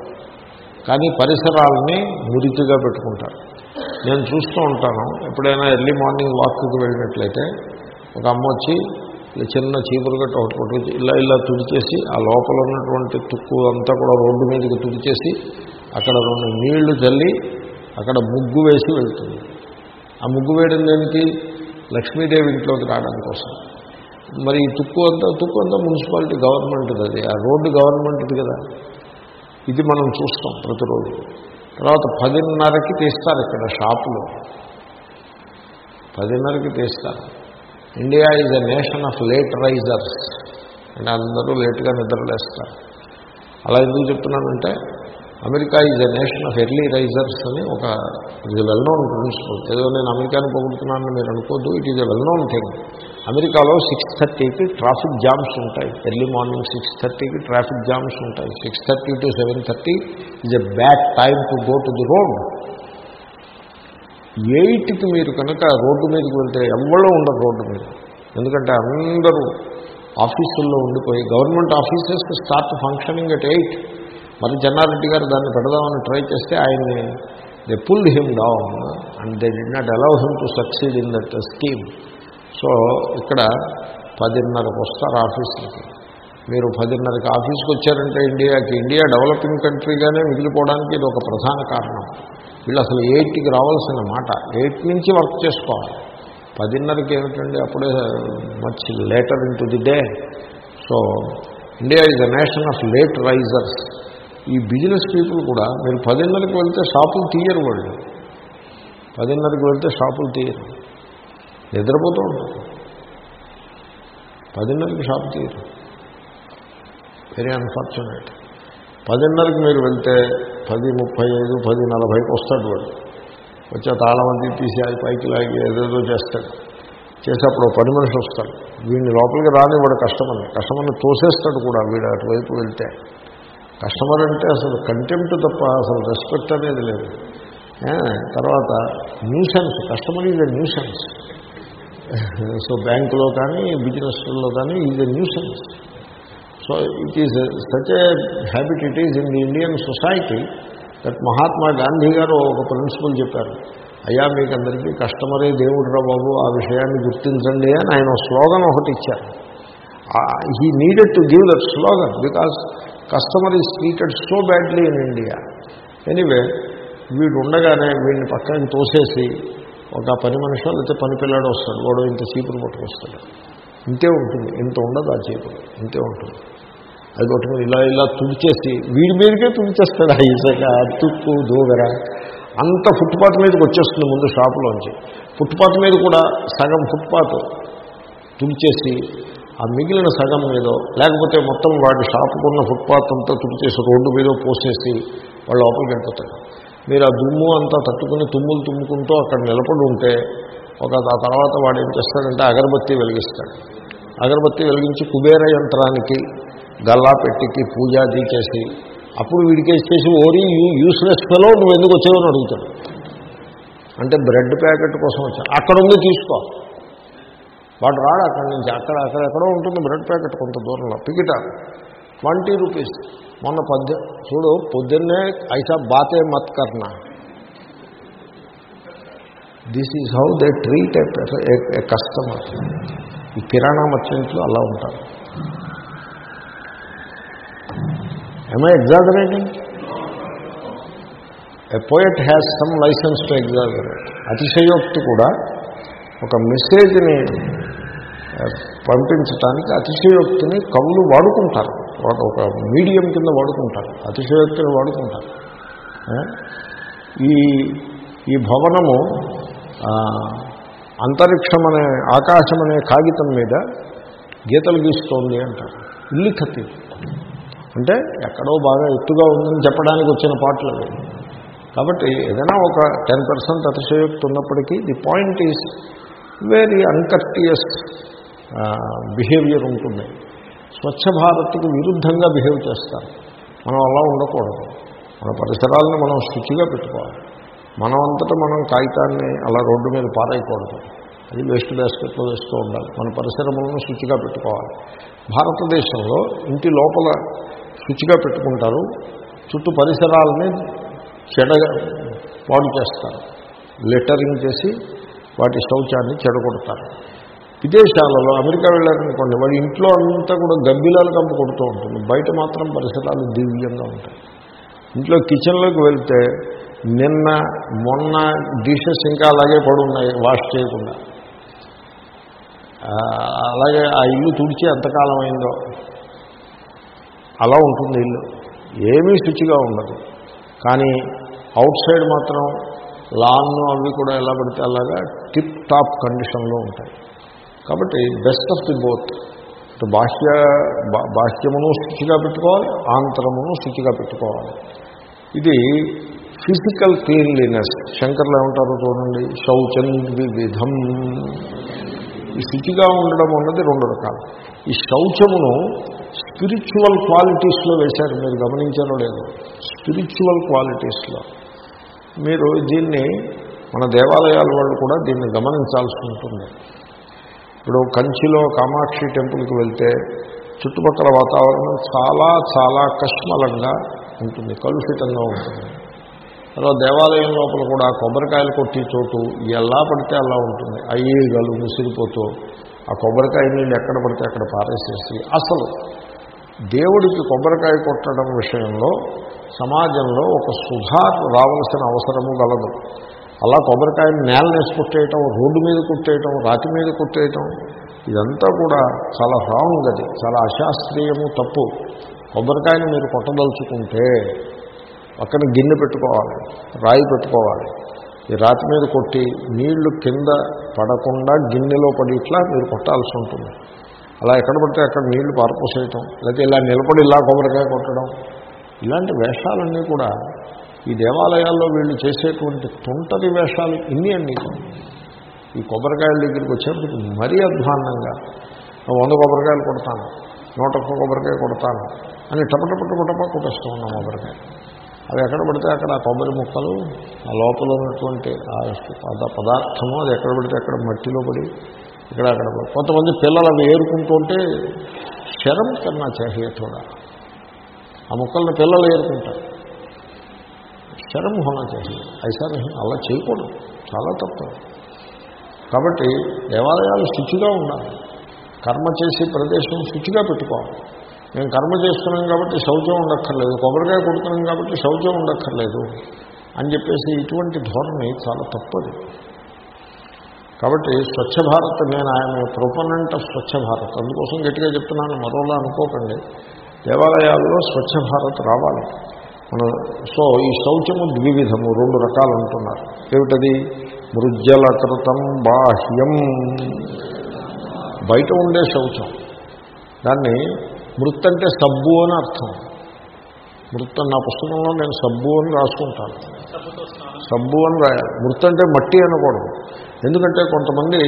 కానీ పరిసరాలని మురికిగా పెట్టుకుంటారు. నేను చూస్తూ ఉంటాను. ఎప్పుడైనా ఎర్లీ మార్నింగ్ వాక్కి వెళ్ళినట్లయితే ఒక అమ్మ వచ్చి ఇలా చిన్న చీపురు గట్ట ఒకటి పట్టుకొచ్చి ఇలా ఇలా తుడిచేసి ఆ లోపల ఉన్నటువంటి తుక్కు అంతా కూడా రోడ్డు మీదకి తుడిచేసి అక్కడ రెండు నీళ్ళు చల్లి అక్కడ ముగ్గు వేసి వెళ్తుంది. ఆ ముగ్గు వేయడం దేనికి? లక్ష్మీదేవి ఇంట్లోకి రావడం కోసం. మరి తుక్కు అంతా తుక్కు అంతా మున్సిపాలిటీ గవర్నమెంట్ది అది. ఆ రోడ్డు గవర్నమెంట్ది కదా. ఇది మనం చూస్తాం ప్రతిరోజు. తర్వాత పదిన్నరకి తీస్తారు ఇక్కడ షాపులో. పదిన్నరకి తీస్తారు. India is a nation of late risers. అంటే అందరూ లేట్గా నిద్రలేస్తారు. అలా ఎందుకు చెప్తున్నానంటే America is a nation of early risers అని ఒక ఇది వెల్ నోన్ ప్రిన్సిపల్. ఏదో నేను అమెరికాని పొగుడుతున్నానని మీరు అనుకోద్దు. It is a well known thing. అమెరికాలో సిక్స్ థర్టీకి ట్రాఫిక్ జామ్స్ ఉంటాయి. ఎర్లీ మార్నింగ్ సిక్స్ థర్టీకి ట్రాఫిక్ జామ్స్ ఉంటాయి. Six thirty to seven thirty is a bad time to go to the road ఎయిట్కి మీరు కనుక రోడ్డు మీదకి వెళ్తే ఎవరో ఉండరు రోడ్డు మీద. ఎందుకంటే అందరూ ఆఫీసుల్లో ఉండిపోయి government offices start functioning at eight మరి జన్నారెడ్డి గారు దాన్ని పెడదామని ట్రై చేస్తే ఆయన్ని they pull him down and they did not allow him to succeed in that scheme so ఇక్కడ పదిన్నరకు వస్తారు ఆఫీసులకి. మీరు పదిన్నరకి ఆఫీస్కి వచ్చారంటే ఇండియాకి ఇండియా డెవలపింగ్ కంట్రీగానే మిగిలిపోవడానికి ఇది ఒక ప్రధాన కారణం. వీళ్ళు అసలు ఎయిట్కి రావాల్సిన మాట. ఎయిట్ నుంచి వర్క్ చేసుకోవాలి. పదిన్నరకి ఏమిటండి? అప్పుడే much later into the day so India is a nation of late risers ఈ బిజినెస్ పీపుల్ కూడా మీరు పదిన్నరకి వెళ్తే షాపులు తీయరు వాళ్ళు. పదిన్నరకి వెళ్తే షాపులు తీయరు. నిద్రపోతూ ఉంటారు. పదిన్నరకి షాప్ తీయరు. వెరీ అన్ఫార్చునేట్ పదిన్నరకి మీరు వెళ్తే పది ముప్పై ఐదు పది నలభైకి వస్తాడు వాడు. వచ్చే తాళం అది తీసి అది పైకి లాగి ఏదేదో చేస్తాడు. చేసేప్పుడు పని మనిషి వస్తాడు. వీడిని లోపలికి రాని వాడు కస్టమర్ని. కస్టమర్ని తోసేస్తాడు కూడా వీడు అటువైపు వెళ్తే. కస్టమర్ అంటే అసలు కంటెంప్ట్ తప్ప అసలు రెస్పెక్ట్ అనేది లేదు. తర్వాత nuisance customer is a nuisance [laughs] so బ్యాంకులో కానీ బిజినెస్లో కానీ is a nuisance so it is such a habit it is in the Indian society that Mahatma Gandhi garu ఒక ప్రిన్సిపల్ చెప్పారు. అయ్యా మీకు అందరికీ కస్టమరే దేవుడు రా బాబు ఆ విషయాన్ని గుర్తించండి అని ఆయన స్లోగన్ ఒకటి ఇచ్చారు. He needed to give that slogan because customer is treated so badly in India anyway వీడు ఉండగానే వీడిని పక్కన తోసేసి ఒక పని మనిషి లేకపోతే పని పిల్లాడు వస్తాడు వాడు ఇంత చీపురు పట్టుకొస్తాడు. ఇంతే ఉంటుంది ఇంత ఉండదు ఆ చీపురు ఇంతే ఉంటుంది. అది పట్టుకుని ఇలా ఇలా తుడిచేసి వీడి మీదకే తుడిచేస్తాడు ఆ ఇసుక తుక్కు దూగర. అంత ఫుట్పాత్ మీదకి వచ్చేస్తుంది ముందు షాపులోంచి. ఫుట్పాత్ మీద కూడా సగం ఫుట్పాత్ తుడిచేసి ఆ మిగిలిన సగం మీద లేకపోతే మొత్తం వాడి షాపుకున్న ఫుట్పాత్ అంతా తుడిచేసి రోడ్డు మీద పోసేసి వాళ్ళు లోపలికి వెళ్ళిపోతాడు. మీరు ఆ దుమ్ము అంతా తట్టుకుని తుమ్ములు తుమ్ముకుంటూ అక్కడ నిలబడి ఉంటే ఒక ఆ తర్వాత వాడు ఏం చేస్తాడంటే అగరబత్తి వెలిగిస్తాడు. అగరబత్తి వెలిగించి కుబేర యంత్రానికి గల్లా పెట్టికి పూజాది చేసి అప్పుడు వీడికి చేసి ఓరి యూస్లెస్ ఫెలో నువ్వు ఎందుకు వచ్చావని అడుగుతాడు. అంటే బ్రెడ్ ప్యాకెట్ కోసం వచ్చాను అక్కడ ఉంది తీసుకో. వాడు రాడు అక్కడి నుంచి. అక్కడ అక్కడ ఎక్కడో ఉంటుంది బ్రెడ్ ప్యాకెట్ కొంత దూరంలో. పికిట ట్వంటీ రూపీస్. మొన్న పద్దె చూడు పొద్దున్నే ఐసా బాతే మత్ కర్ణ this is how they treat a customer ఈ కిరాణా మర్చెంట్లు అలా ఉంటారు. Am I exaggerating a poet has some licence to exaggerate అతిశయోక్తి కూడా ఒక మెసేజ్ని పంపించటానికి అతిశయోక్తిని కవులు వాడుకుంటారు. ఒక మీడియం కింద వాడుకుంటారు అతిశయోక్తిని వాడుకుంటారు. ఈ ఈ భవనము అంతరిక్షం అనే ఆకాశం అనే కాగితం మీద గీతలు గీస్తోంది అంటారు. ఇల్లిఖతి అంటే ఎక్కడో బాగా ఎత్తుగా ఉందని చెప్పడానికి వచ్చిన పాటలు అవి. కాబట్టి ఏదైనా ఒక టెన్ పర్సెంట్ అతిశయోక్తి ఉన్నప్పటికీ the point is very uncourteous behaviour ఉంటుంది. స్వచ్ఛ భారత్కి విరుద్ధంగా బిహేవ్ చేస్తారు. మనం అలా ఉండకూడదు. మన పరిసరాలను మనం శుచిగా పెట్టుకోవాలి. మనం అంతటా మనం కాగితాన్ని అలా రోడ్డు మీద పారేయకూడదు. అది వేస్ట్ బాస్కెట్లో వేస్తూ ఉండాలి. మన పరిసరములను శుచిగా పెట్టుకోవాలి. భారతదేశంలో ఇంటి లోపల శుచిగా పెట్టుకుంటారు. చుట్టూ పరిసరాలని చెడగా పాడు చేస్తారు. లెటరింగ్ చేసి వాటి శౌచాన్ని చెడగొడతారు. విదేశాలలో అమెరికా వెళ్ళారనుకోండి వాడి ఇంట్లో అంతా కూడా గబ్బిలాలు కంపు కొడుతూ ఉంటుంది. బయట మాత్రం పరిసరాలు దివ్యంగా ఉంటాయి. ఇంట్లో కిచెన్లోకి వెళ్తే నిన్న మొన్న డిషెస్ ఇంకా అలాగే పడున్నాయి వాష్ చేయకుండా. అలాగే ఆ ఇల్లు తుడిచి ఎంతకాలం అయిందో. అలా ఉంటుంది ఇల్లు. ఏమీ శుచిగా ఉండదు. కానీ అవుట్ సైడ్ మాత్రం లాన్ అవి కూడా ఎలా పడితే అలాగా టిప్ టాప్ కండిషన్లో ఉంటాయి. కాబట్టి బెస్ట్ ఆఫ్ ది బోత్ ఇటు బాహ్య బాహ్యమును శుచిగా పెట్టుకోవాలి ఆంతరమును శుచిగా పెట్టుకోవాలి. ఇది ఫిజికల్ క్లీన్లీనెస్ శంకర్లు ఏమంటారు చూడండి? శౌచం వివిధం ఈ శుచిగా ఉండడం అన్నది రెండు రకాలు. ఈ శౌచమును స్పిరిచువల్ క్వాలిటీస్లో వేశారు. మీరు గమనించారో లేదు? స్పిరిచువల్ క్వాలిటీస్లో మీరు దీన్ని మన దేవాలయాల వాళ్ళు కూడా దీన్ని గమనించాల్సి ఉంటుంది. ఇప్పుడు కంచిలో కామాక్షి టెంపుల్కి వెళ్తే చుట్టుపక్కల వాతావరణం చాలా చాలా కష్మలంగా ఉంటుంది కలుషితంగా ఉంటుంది. తర్వాత దేవాలయం లోపల కూడా కొబ్బరికాయలు కొట్టి చోటు ఎలా పడితే అలా ఉంటుంది. అయ్యేగలు ముసిరిపోతూ ఆ కొబ్బరికాయ నీళ్ళు ఎక్కడ పడితే అక్కడ పారేసేసి అసలు దేవుడికి కొబ్బరికాయ కొట్టడం విషయంలో సమాజంలో ఒక సుధా రావాల్సిన అవసరము గలదు. అలా కొబ్బరికాయని నేలనేసి కుట్టేయటం కొట్టేయటం రోడ్డు మీద కొట్టేయటం రాతి మీద కొట్టేయటం ఇదంతా కూడా చాలా రాంగ్ అది చాలా అశాస్త్రీయము తప్పు. కొబ్బరికాయని మీరు కొట్టదలుచుకుంటే పక్కన గిన్నె పెట్టుకోవాలి రాయి పెట్టుకోవాలి. ఈ రాతి మీద కొట్టి నీళ్ళు కింద పడకుండా గిన్నెలో పడి ఇట్లా మీరు కొట్టాల్సి ఉంటుంది. అలా ఎక్కడ పడితే అక్కడ నీళ్ళు పారపోసేయటం లేకపోతే ఇలా నిలబడి ఇలా కొబ్బరికాయ కొట్టడం ఇలాంటి వేషాలన్నీ కూడా ఈ దేవాలయాల్లో వీళ్ళు చేసేటువంటి తుంటరి వేషాలు ఇన్ని అండి. ఈ కొబ్బరికాయల దగ్గరికి వచ్చేప్పటికి మరీ అధ్వాన్నంగా. వంద కొబ్బరికాయలు కొడతాను నూట ఒక్క కొబ్బరికాయ కొడతాను అని టపటపట్టు కొట్టప కొట్టేస్తూ ఉన్నాం కొబ్బరికాయ. అవి ఎక్కడ పడితే అక్కడ ఆ కొబ్బరి ముక్కలు ఆ లోపల ఉన్నటువంటి ఆ పదార్థము అది ఎక్కడ పడితే అక్కడ మట్టిలో పడి ఇక్కడ అక్కడ కొంతమంది పిల్లలు అవి ఏరుకుంటుంటే శరం కన్నా చాహియే ఆ ముక్కల్ని పిల్లలు ఏరుకుంటారు. శరం హోనా చాహియే ఐసా అలా చేయకూడదు. చాలా తప్పు. కాబట్టి దేవాలయాలు శుచిగా ఉండాలి. కర్మ చేసే ప్రదేశం శుచిగా పెట్టుకోవాలి. మేము కర్మ చేస్తున్నాం కాబట్టి శౌచం ఉండక్కర్లేదు. కొబ్బరికాయ కొడుతున్నాం కాబట్టి శౌచం ఉండక్కర్లేదు అని చెప్పేసి ఇటువంటి ధోరణి చాలా తప్పది కాబట్టి స్వచ్ఛ భారత్ నేను ఆయన ప్రొపనెంట్ ఆఫ్ స్వచ్ఛ భారత్. అందుకోసం గట్టిగా చెప్తున్నాను మరోలా అనుకోకండి. దేవాలయాల్లో స్వచ్ఛ భారత్ రావాలి. మన సో ఈ శౌచము ద్వివిధము రెండు రకాలు అంటున్నారు ఏమిటది? మృజ్జలకృతం బాహ్యం. బయట ఉండే శౌచం. దాన్ని మృత్ అంటే సబ్బు అని అర్థం. మృత్ నా పుస్తకంలో నేను సబ్బు అని రాసుకుంటాను. సబ్బు అని రాయాలి మృత్ అంటే మట్టి అనకూడదు. ఎందుకంటే కొంతమంది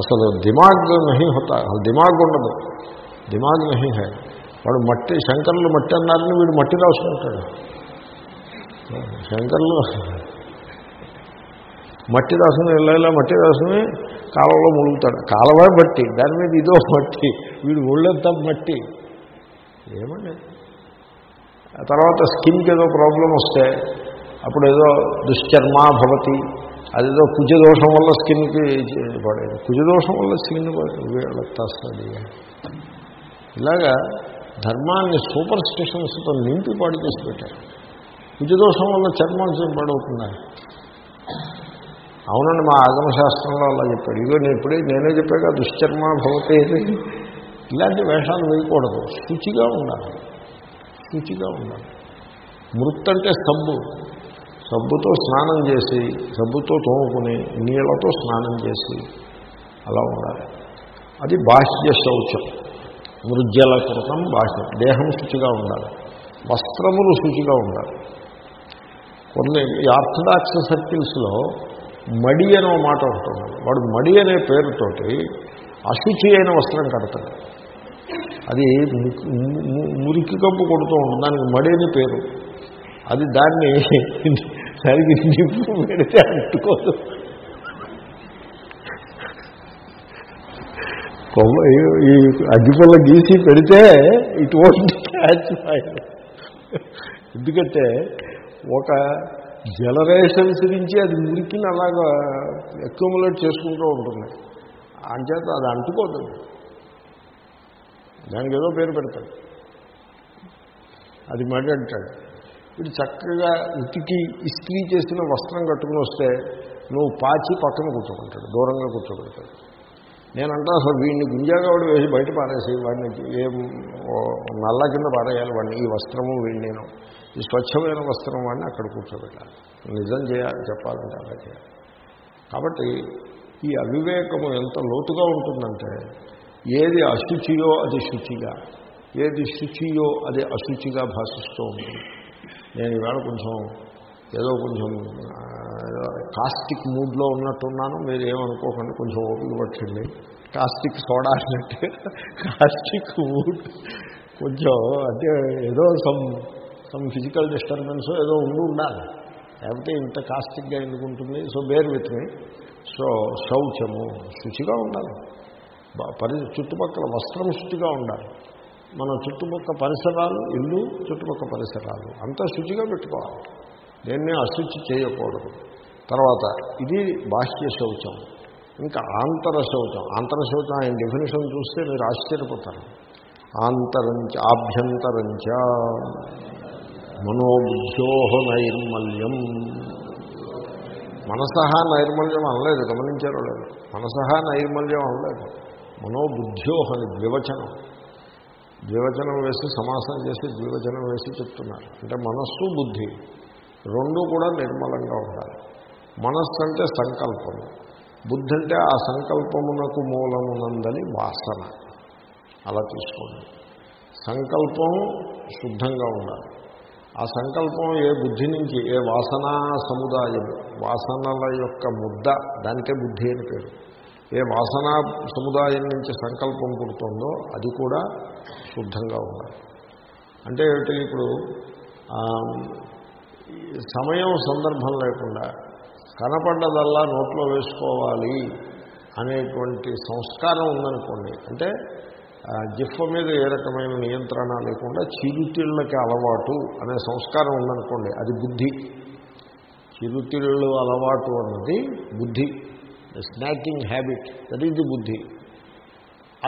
అసలు దిమాగ్ నహి హోతా దిమాగ్ ఉండదు. దిమాగ్ నహి హై. వాడు మట్టి శంకర్లు మట్టి అన్నారని వీడు మట్టి రాసుకుంటాడు. శంకర్లు మట్టి దాసుని ఇలా మట్టి రాసుకుని కాలంలో ముಳುగుతాడు కాలవే మట్టి దాని మీద ఇదో మట్టి వీడు ఒళ్ళంతా మట్టి. ఏమండి? ఆ తర్వాత స్కిన్కి ఏదో ప్రాబ్లం వస్తే అప్పుడు ఏదో దుశ్చర్మ భవతి అదేదో కుజదోషం వల్ల స్కిన్కి పడేది. కుజదోషం వల్ల స్కిన్ వీళ్ళొస్తుంది ఇలాగా ధర్మాన్ని సూపర్ స్టిషన్స్తో నింపి పాడు చేసి పెట్టారు. కుజదోషం వల్ల చర్మం పాడవుతుందా అవునండి మా ఆగమశాస్త్రంలో అలా చెప్పాడు. ఇదో నేను ఇప్పుడే నేనే చెప్పాక దుశ్చర్మ భవతే ఇలాంటి వేషాలు వేయకూడదు. శుచిగా ఉండాలి. శుచిగా ఉండాలి. మృత్ అంటే సబ్బు. సబ్బుతో స్నానం చేసి సబ్బుతో తోముకుని నీళ్ళతో స్నానం చేసి అలా ఉండాలి. అది బాహ్య శౌచం. మృజ్జల కృతం బాహ్యం. దేహం శుచిగా ఉండాలి. వస్త్రములు శుచిగా ఉండాలి. కొన్ని ఆర్థడాక్స్ సర్కిల్స్లో మడి అనే మాట ఉంటుంది వాడు మడి అనే పేరుతోటి అశుచి అయిన వస్త్రం కడతాడు. అది మురికి కప్పు కొడుతూ ఉంటుంది దానికి మడి అని పేరు. అది దాన్ని [laughs] దానికి నిప్పు పెడితే అంటుకోదు కొమ్మ ఈ అగ్గిపుల్ల గీసి పెడితే ఇట్ క్యాచ్ ఫైర్ ఎందుకంటే ఒక జనరేషన్స్ నుంచి అది మురికిని అలాగా అక్యుములేట్ చేసుకుంటూ ఉంటుంది. అంచేత అది అంటుకోదు. దానికి ఏదో పేరు పెడతాడు. అది మడి అంటాడు. వీడు చక్కగా ఉతికి ఇస్త్రీ చేసిన వస్త్రం కట్టుకుని వస్తే నువ్వు పాచి పక్కన కూర్చోబెడతాడు దూరంగా కూర్చోబెడతాడు. నేనంటా అసలు వీడిని గుంజాగాడు వేసి బయట పారేసి వాడిని ఏం నల్ల కింద పారేయాలి వాడిని. ఈ వస్త్రము వీడిని నేను ఈ స్వచ్ఛమైన వస్త్రం వాడిని అక్కడ కూర్చోబెట్టాలి. నిజం చేయాలి చెప్పాలంటే అలా చేయాలి. కాబట్టి ఈ అవివేకము ఎంత లోతుగా ఉంటుందంటే ఏది అశుచియో అది శుచిగా. ఏది శుచియో అది అశుచిగా భాషిస్తూ ఉంటుంది. నేను ఈవేళ కొంచెం ఏదో కొంచెం కాస్టిక్ మూడ్లో ఉన్నట్టున్నాను మీరు ఏమనుకోకండి కొంచెం ఓపిక పట్టండి. కాస్టిక్ సోడా అన్నట్టు కాస్టిక్ మూడ్ కొంచెం అంటే ఏదో సమ్ సమ్ ఫిజికల్ డిస్టర్బెన్స్ ఏదో ఉండి ఉండాలి. లేకపోతే ఇంత కాస్టిక్గా ఎందుకు ఉంటుంది? So bear with me. So శౌచము శుచిగా ఉండాలి. పరి చుట్టుపక్కల వస్త్రం శుచిగా ఉండాలి. మన చుట్టుపక్క పరిసరాలు ఇల్లు చుట్టుపక్క పరిసరాలు అంతా శుచిగా పెట్టుకోవాలి. దేన్ని అశుచి చేయకూడదు. తర్వాత ఇది బాహ్య శౌచం. ఇంకా ఆంతర శౌచం. ఆంతర శౌచం ఆయన డెఫినేషన్ చూస్తే మీరు ఆశ్చర్యపోతారు. ఆంతరంచ ఆభ్యంతరంచ మనోబుద్ధో నైర్మల్యం. మనసహ నైర్మల్యం అనలేదు గమనించారో లేదు. మనసహ నైర్మల్యం అనలేదు. మనోబుద్ధ్యోహని ద్వివచనం. ద్వివచనం వేసి సమాసం చేసి ద్వివచనం వేసి చెప్తున్నారు. అంటే మనస్సు బుద్ధి. రెండు కూడా నిర్మలంగా ఉండాలి. మనస్సు అంటే సంకల్పము బుద్ధి అంటే ఆ సంకల్పమునకు మూలమునందని వాసన. అలా తీసుకోండి. సంకల్పం శుద్ధంగా ఉండాలి. ఆ సంకల్పం ఏ బుద్ధి నుంచి ఏ వాసనా సముదాయం వాసనల యొక్క ముద్ద దానికే బుద్ధి అని పేరు. ఏ వాసనా సముదాయం నుంచి సంకల్పం పుడుతుందో అది కూడా శుద్ధంగా ఉండాలి. అంటే ఏమిటి ఇప్పుడు సమయం సందర్భం లేకుండా కనపడ్డదల్లా నోట్లో వేసుకోవాలి అనేటువంటి సంస్కారం ఉందనుకోండి. అంటే జిఫ్ మీద ఏ రకమైన నియంత్రణ లేకుండా చిరుతిళ్ళకి అలవాటు అనే సంస్కారం ఉందనుకోండి అది బుద్ధి. చిరుతిళ్ళు అలవాటు అన్నది బుద్ధి. Snacking habit that is the బుద్ధి.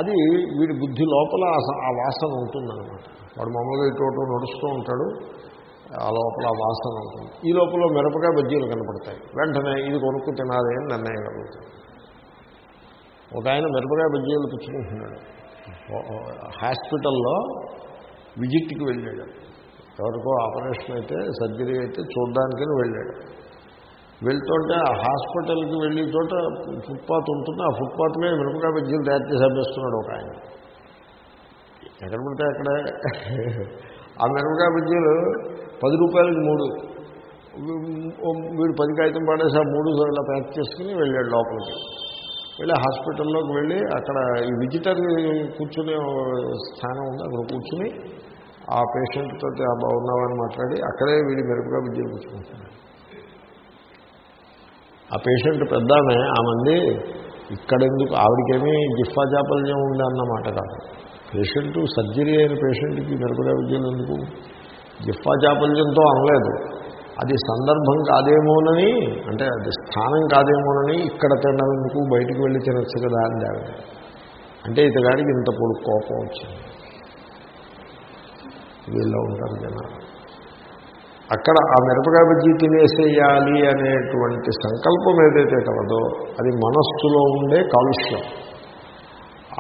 అది వీడి బుద్ధి లోపల ఆ వాసన ఉంటుందన్నమాట. వాడు మామూలుగా ఇటు నడుస్తూ ఉంటాడు. ఆ లోపల వాసన ఉంటుంది. ఈ లోపల మిరపకాయ బజ్జీలు కనపడతాయి. వెంటనే ఇది కొనుక్కు తినాలి అని నిర్ణయం కలుగుతుంది. ఒక ఆయన మిరపకాయ బజ్జీలు పుచ్చుకుంటున్నాడు హాస్పిటల్లో విజిట్కి వెళ్ళాడు. ఎవరికో ఆపరేషన్ అయితే సర్జరీ అయితే చూడడానికని వెళ్ళాడు. వెళ్తుంటే ఆ హాస్పిటల్కి వెళ్ళి చోట ఫుట్పాత్ ఉంటుంది. ఆ ఫుట్పాత్ మీద మిరపకాయ బజ్జీలు తయారు చేసి అమ్మేస్తున్నాడు ఒక ఆయన. ఎక్కడ పడితే అక్కడే. ఆ మిరపకాయ బజ్జీలు పది రూపాయలకి మూడు. వీడు పది కాగితం పడేసి ఆ మూడు ఇలా ప్యాక్ చేసుకుని వెళ్ళాడు లోపలికి. వెళ్ళి హాస్పిటల్లోకి వెళ్ళి అక్కడ ఈ విజిటర్ కూర్చునే స్థానం ఉంది అక్కడ కూర్చుని ఆ పేషెంట్ తోటి ఆ బాగున్నావని మాట్లాడి అక్కడే వీడి మెరుపుగా విద్య కూర్చుకుంటున్నాడు. ఆ పేషెంట్ పెద్దామే ఆ మంది ఇక్కడెందుకు? ఆవిడకేమీ జిఫా చాపల్యం ఉంది అన్నమాట కాదు. పేషెంట్ సర్జరీ అయిన పేషెంట్కి మెరుపుగా విద్యలు ఎందుకు జిఫా చాపల్యంతో అనలేదు. అది సందర్భం కాదేమోనని అంటే అది స్థానం కాదేమోనని ఇక్కడ తినడం ఎందుకు బయటికి వెళ్ళి తినచ్చు కదా అని ఆవిడ అంటే ఇతగాడికి ఇంత పొడు కోపం వచ్చింది. వీళ్ళు ఉంటారు జనాలు. అక్కడ ఆ మిరపకాయ బజ్జీ తినేసేయాలి అనేటువంటి సంకల్పం ఏదైతే కలదో అది మనస్సులో ఉండే కాలుష్యం.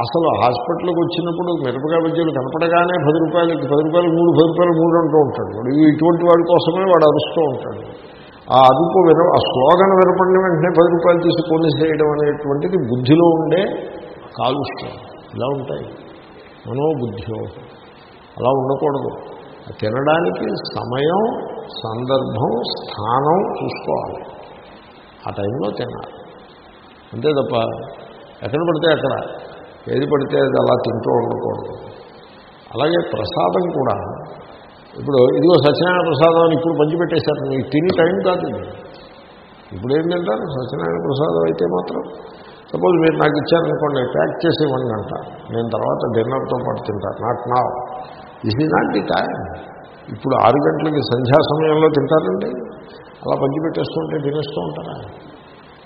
అసలు హాస్పిటల్కి వచ్చినప్పుడు మిరపకాయ బజ్జీలు కనపడగానే పది రూపాయలకి పది రూపాయలు మూడు పది రూపాయలు మూడు అంటూ ఉంటాడు. వాడు ఇటువంటి వాడి కోసమే వాడు అరుస్తూ ఉంటాడు. ఆ అదుపు విన ఆ స్లోగన్ వినపడిన వెంటనే పది రూపాయలు తీసి కొనిసేయడం అనేటువంటిది బుద్ధిలో ఉండే కాలుష్యం. ఇలా ఉంటాయి. మనోబుద్ధ్యో అలా ఉండకూడదు. తినడానికి సమయం సందర్భం స్థానం చూసుకోవాలి. ఆ టైంలో తినాలి. అంతే తప్ప ఎక్కడ పడితే అక్కడ. ఏది పడితే అది అలా తింటూ ఉండకూడదు. అలాగే ప్రసాదం కూడా. ఇప్పుడు ఇదిగో సత్యనారాయణ ప్రసాదం అని ఇప్పుడు పంచిపెట్టేశారు. మీకు తిని టైం కాదు ఇప్పుడు ఏం తింటారు? సత్యనారాయణ ప్రసాదం అయితే మాత్రం. సపోజ్ మీరు నాకు ఇచ్చారనుకోండి ప్యాక్ చేసి ఇవ్వండి అంట. నేను తర్వాత డిన్నర్తో పాటు తింటాను నాట్ నా this is not the time ఇప్పుడు ఆరు గంటలకి సంధ్యా సమయంలో తింటారండి. అలా పంచిపెట్టేస్తుంటే తినేస్తూ ఉంటారా?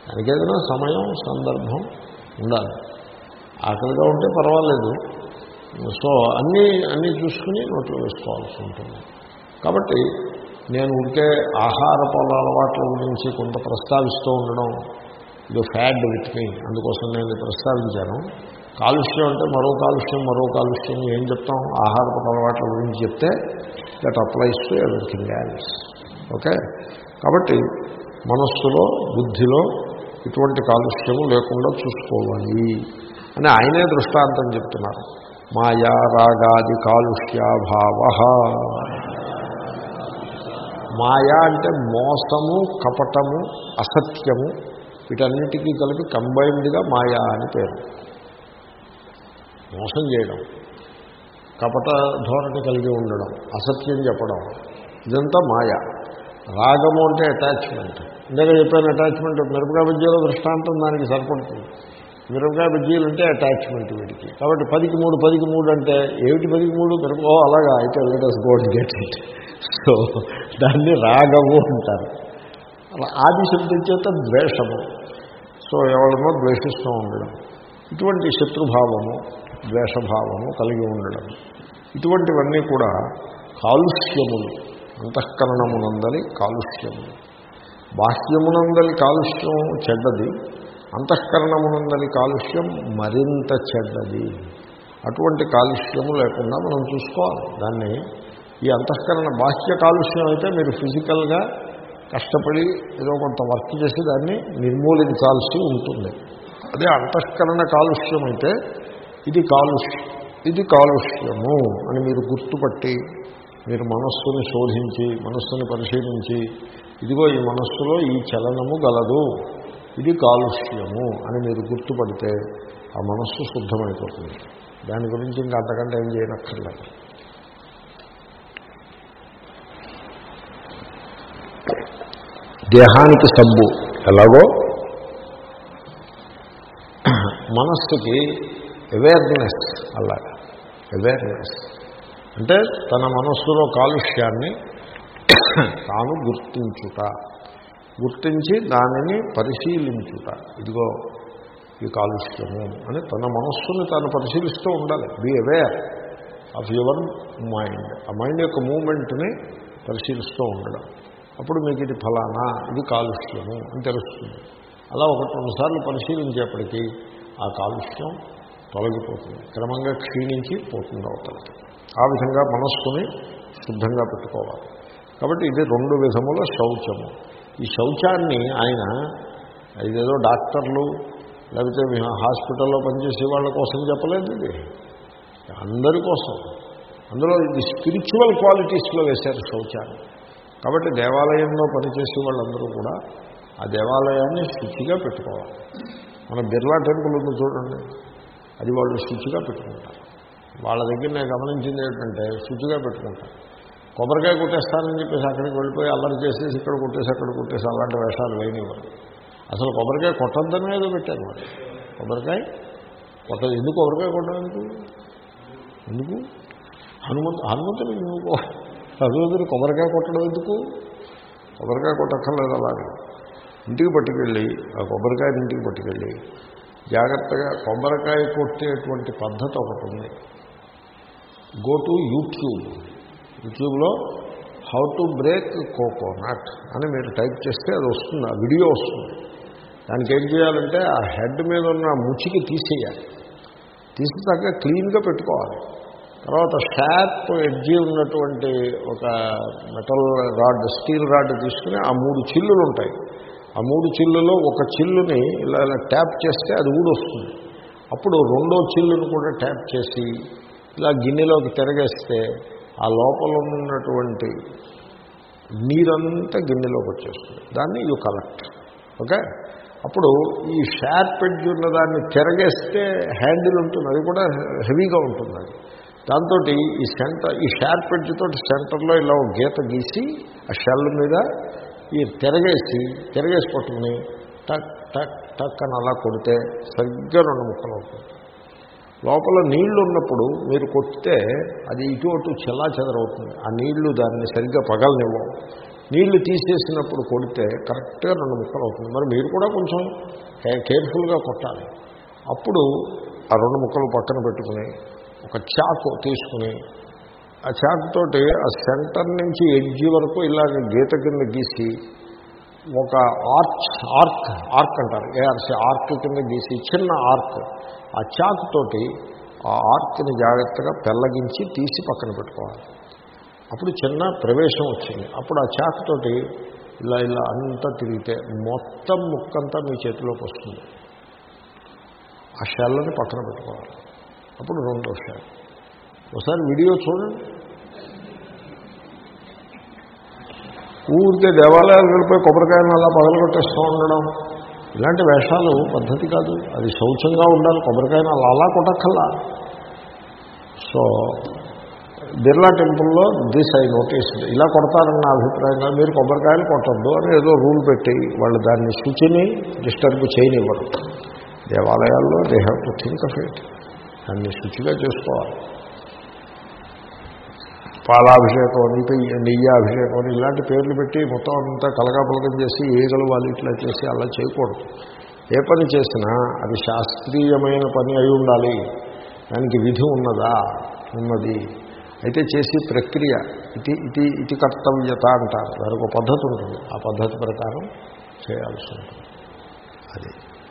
దానికి ఏదైనా సమయం సందర్భం ఉండాలి. ఆకలిగా ఉంటే పర్వాలేదు. సో అన్నీ అన్నీ చూసుకుని నోట్లో వేసుకోవాల్సి ఉంటుంది. కాబట్టి నేను ఉంటే ఆహార పాల అలవాట్ల గురించి కొంత ప్రస్తావిస్తూ ఉండడం ఇది ఫ్యాడ్ విత్ మీ అందుకోసం నేను ప్రస్తావించాను. కాలుష్యం అంటే మరో కాలుష్యం మరో కాలుష్యం ఏం చెప్తాం? ఆహార అలవాట్ల గురించి చెప్తే that applies to everything else okay? కాబట్టి మనస్సులో బుద్ధిలో ఇటువంటి కాలుష్యము లేకుండా చూసుకోవాలి. అని ఆయనే దృష్టాంతం చెప్తున్నారు. మాయా రాగాది కాలుష్యాభావ మాయా అంటే మోసము కపటము అసత్యము వీటన్నిటికీ కలిపి కంబైన్డ్గా మాయా అని పేరు. మోసం చేయడం కపట ధోరణి కలిగి ఉండడం అసత్యం చెప్పడం ఇదంతా మాయ. రాగము అంటే అటాచ్మెంట్ ఇందాక చెప్పాను అటాచ్మెంట్ మిరపకాయ విద్యలో దృష్టాంతం దానికి సరిపడుతుంది. మిరపకాయ బజ్జీలు అంటే అటాచ్మెంట్ వీటికి కాబట్టి పదికి మూడు పదికి మూడు అంటే ఏమిటి పదికి మూడు? మిరపకో అలాగా అయితే let's go get it so దాన్ని రాగము అంటారు. అలా ఆది శబ్దం చేత ద్వేషము. సో ఎవరినో ద్వేషిస్తూ ఉండడం. ఇటువంటి శత్రుభావము ద్వేషభావము కలిగి ఉండడం. ఇటువంటివన్నీ కూడా కాలుష్యములు. అంతఃకరణమునందలి కాలుష్యములు బాహ్యమునందలి కాలుష్యం చెడ్డది. అంతఃకరణమునందని కాలుష్యం మరింత చెడ్డది. అటువంటి కాలుష్యము లేకుండా మనం చూసుకోవాలి. దాన్ని ఈ అంతఃకరణ బాహ్య కాలుష్యం అయితే మీరు ఫిజికల్గా కష్టపడి ఏదో కొంత వర్క్ చేసి దాన్ని నిర్మూలించాల్సి ఉంటుంది. అదే అంతఃకరణ కాలుష్యం అయితే ఇది కాలుష్యం ఇది కాలుష్యము అని మీరు గుర్తుపట్టి మీరు మనస్సుని శోధించి మనస్సుని పరిశీలించి ఇదిగో ఈ మనస్సులో ఈ చలనము గలదు. ఇది కాలుష్యము అని మీరు గుర్తుపడితే ఆ మనస్సు శుద్ధమైపోతుంది. దాని గురించి ఇంకా అంతకంటే ఏం చేయనక్కర్లేదు. దేహానికి సబ్బు ఎలాగో మనస్సుకి అవేర్నెస్ అలాగా అవేర్నెస్ అంటే తన మనస్సులో కాలుష్యాన్ని తాను గుర్తించుట. గుర్తించి దానిని పరిశీలించుట. ఇదిగో ఈ కాలుష్యము అని తన మనస్సుని తాను పరిశీలిస్తూ ఉండాలి. Be aware of your mind ఆ మైండ్ యొక్క మూమెంట్ని పరిశీలిస్తూ ఉండడం. అప్పుడు మీకు ఇది ఫలానా ఇది కాలుష్యము అని తెలుస్తుంది. అలా ఒకటి రెండుసార్లు పరిశీలించేప్పటికీ ఆ కాలుష్యం తొలగిపోతుంది. క్రమంగా క్షీణించి పోతుంది అవుతుంది ఆ విధంగా మనస్సుని శుద్ధంగా పెట్టుకోవాలి. కాబట్టి ఇది రెండు విధముల శౌచము. ఈ శౌచాన్ని ఆయన ఇదేదో డాక్టర్లు లేకపోతే హాస్పిటల్లో పనిచేసే వాళ్ళ కోసం చెప్పలేదు ఇది. అందరి కోసం. అందులో ఇది స్పిరిచువల్ క్వాలిటీస్లో వేశారు శౌచాన్ని. కాబట్టి దేవాలయంలో పనిచేసే వాళ్ళందరూ కూడా ఆ దేవాలయాన్ని శుచిగా పెట్టుకోవాలి. మన బిర్లా టెంపుల్ ఉంది చూడండి. అది వాళ్ళు శుచిగా పెట్టుకుంటారు. వాళ్ళ దగ్గర నేను గమనించింది ఏంటంటే శుచిగా పెట్టుకుంటారు. కొబ్బరికాయ కొట్టేస్తానని చెప్పేసి అక్కడికి వెళ్ళిపోయి అల్లరి చేసేసి ఇక్కడ కొట్టేసి అక్కడ కొట్టేసి అలాంటి వేషాలు వేయనివ్వరు. అసలు కొబ్బరికాయ కొట్టద్దని ఏదో పెట్టారు మరి కొబ్బరికాయ కొట్టదు. ఎందుకు కొబ్బరికాయ కొట్టడం ఎందుకు? ఎందుకు? హనుమంతు హనుమంతుడు ఎందుకు? హనుమంతుడు కొబ్బరికాయ కొట్టడం ఎందుకు? కొబ్బరికాయ కొట్టక్కర్లేదు అలాగే. ఇంటికి పట్టుకెళ్ళి ఆ కొబ్బరికాయని ఇంటికి పట్టుకెళ్ళి జాగ్రత్తగా కొబ్బరికాయ కొట్టేటువంటి పద్ధతి ఒకటి ఉంది. గో టు యూట్యూబ్ యూట్యూబ్లో హౌ టు బ్రేక్ కోకోనట్ అని మీరు టైప్ చేస్తే అది వస్తుంది ఆ వీడియో వస్తుంది. దానికి ఏం చేయాలంటే ఆ హెడ్ మీద ఉన్న ముచ్చికి తీసేయాలి. తీసి తగ్గ క్లీన్గా పెట్టుకోవాలి. తర్వాత షార్ప్ ఎడ్జి ఉన్నటువంటి ఒక మెటల్ రాడ్ స్టీల్ రాడ్ తీసుకుని ఆ మూడు చిల్లులు ఉంటాయి. ఆ మూడు చిల్లులో ఒక చిల్లుని ఇలా ఇలా ట్యాప్ చేస్తే అది ఊడొస్తుంది అప్పుడు రెండో చిల్లును కూడా ట్యాప్ చేసి ఇలా గిన్నెలోకి తిరగేస్తే ఆ లోపల ఉన్నటువంటి నీరంతా గిన్నెలోకి వచ్చేస్తుంది. దాన్ని యూ కలెక్ట్ ఓకే అప్పుడు ఈ షార్ప్ ఎడ్జ్ ఉన్న దాన్ని తిరగేస్తే హ్యాండిల్ ఉంటుంది. అది కూడా హెవీగా ఉంటుంది అది. దాంతో ఈ సెంటర్ ఈ షార్ప్ ఎడ్జ్ తోటి సెంటర్లో ఇలా ఒక గీత గీసి ఆ షెల్ మీద ఈ తిరగేసి తిరగేసి పట్టుకుని టక్ టక్ టక్ అని అలా కొడితే సరిగ్గా రెండు ముక్కలు అవుతుంది లోపల నీళ్ళు ఉన్నప్పుడు మీరు కొట్టితే అది ఇటు అటు చెల్లా చెదరవుతుంది. ఆ నీళ్ళు దాన్ని సరిగ్గా పగలనివ్వవు. నీళ్ళు తీసేసినప్పుడు కొడితే కరెక్ట్గా రెండు ముక్కలు అవుతుంది. మరి మీరు కూడా కొంచెం కేర్ఫుల్గా కొట్టాలి. అప్పుడు ఆ రెండు ముక్కలు పక్కన పెట్టుకుని ఒక చాకు తీసుకుని ఆ చాకుతోటి ఆ సెంటర్ నుంచి ఎడ్జి వరకు ఇలాగ గీత కింద గీసి ఒక ఆర్చ్ ఆర్క్ ఆర్క్ అంటారు. ఏఆర్సి ఆర్క్ కింద గీసి చిన్న ఆర్క్ ఆ చాకుతోటి ఆ ఆర్క్ని జాగ్రత్తగా పెల్లగించి తీసి పక్కన పెట్టుకోవాలి. అప్పుడు చిన్న ప్రవేశం వచ్చింది. అప్పుడు ఆ చాకుతోటి ఇలా ఇలా అంతా తిరిగితే మొత్తం ముక్కంతా మీ చేతిలోకి వస్తుంది. ఆ షెల్లని పక్కన పెట్టుకోవాలి. అప్పుడు రెండో షెల్ ఒకసారి వీడియో చూడండి. ఊరికే దేవాలయాలు వెళ్ళిపోయి కొబ్బరికాయలను అలా పగలగొట్టేస్తూ ఉండడం. ఇలాంటి వేషాలు పద్ధతి కాదు. అది శౌచంగా ఉండాలి. కొబ్బరికాయను అలా అలా కొట్టక్కల్లా సో బిర్లా టెంపుల్లో దిస్ ఐ నోటీస్ ఇలా కొడతారని నా అభిప్రాయంగా మీరు కొబ్బరికాయలు కొట్టద్దు అని ఏదో రూల్ పెట్టి వాళ్ళు దాన్ని శుచిని డిస్టర్బ్ చేయనివ్వరు. దేవాలయాల్లో they have to think of it. దాన్ని శుచిగా చేసుకోవాలి. పాలాభిషేకం అని నెయ్యాభిషేకం అని ఇలాంటి పేర్లు పెట్టి మొత్తం అంతా కలగాపలకం చేసి ఈగలు వాళ్ళు ఇట్లా చేసి అలా చేయకూడదు. ఏ పని చేసినా అది శాస్త్రీయమైన పని అయి ఉండాలి. దానికి విధి ఉన్నదా? ఉన్నది. అయితే చేసి ప్రక్రియ ఇది ఇది ఇది కర్తవ్యత అంటారు. దానికి ఒక పద్ధతి ఉంటుంది. ఆ పద్ధతి ప్రకారం చేయాల్సి ఉంటుంది. అది.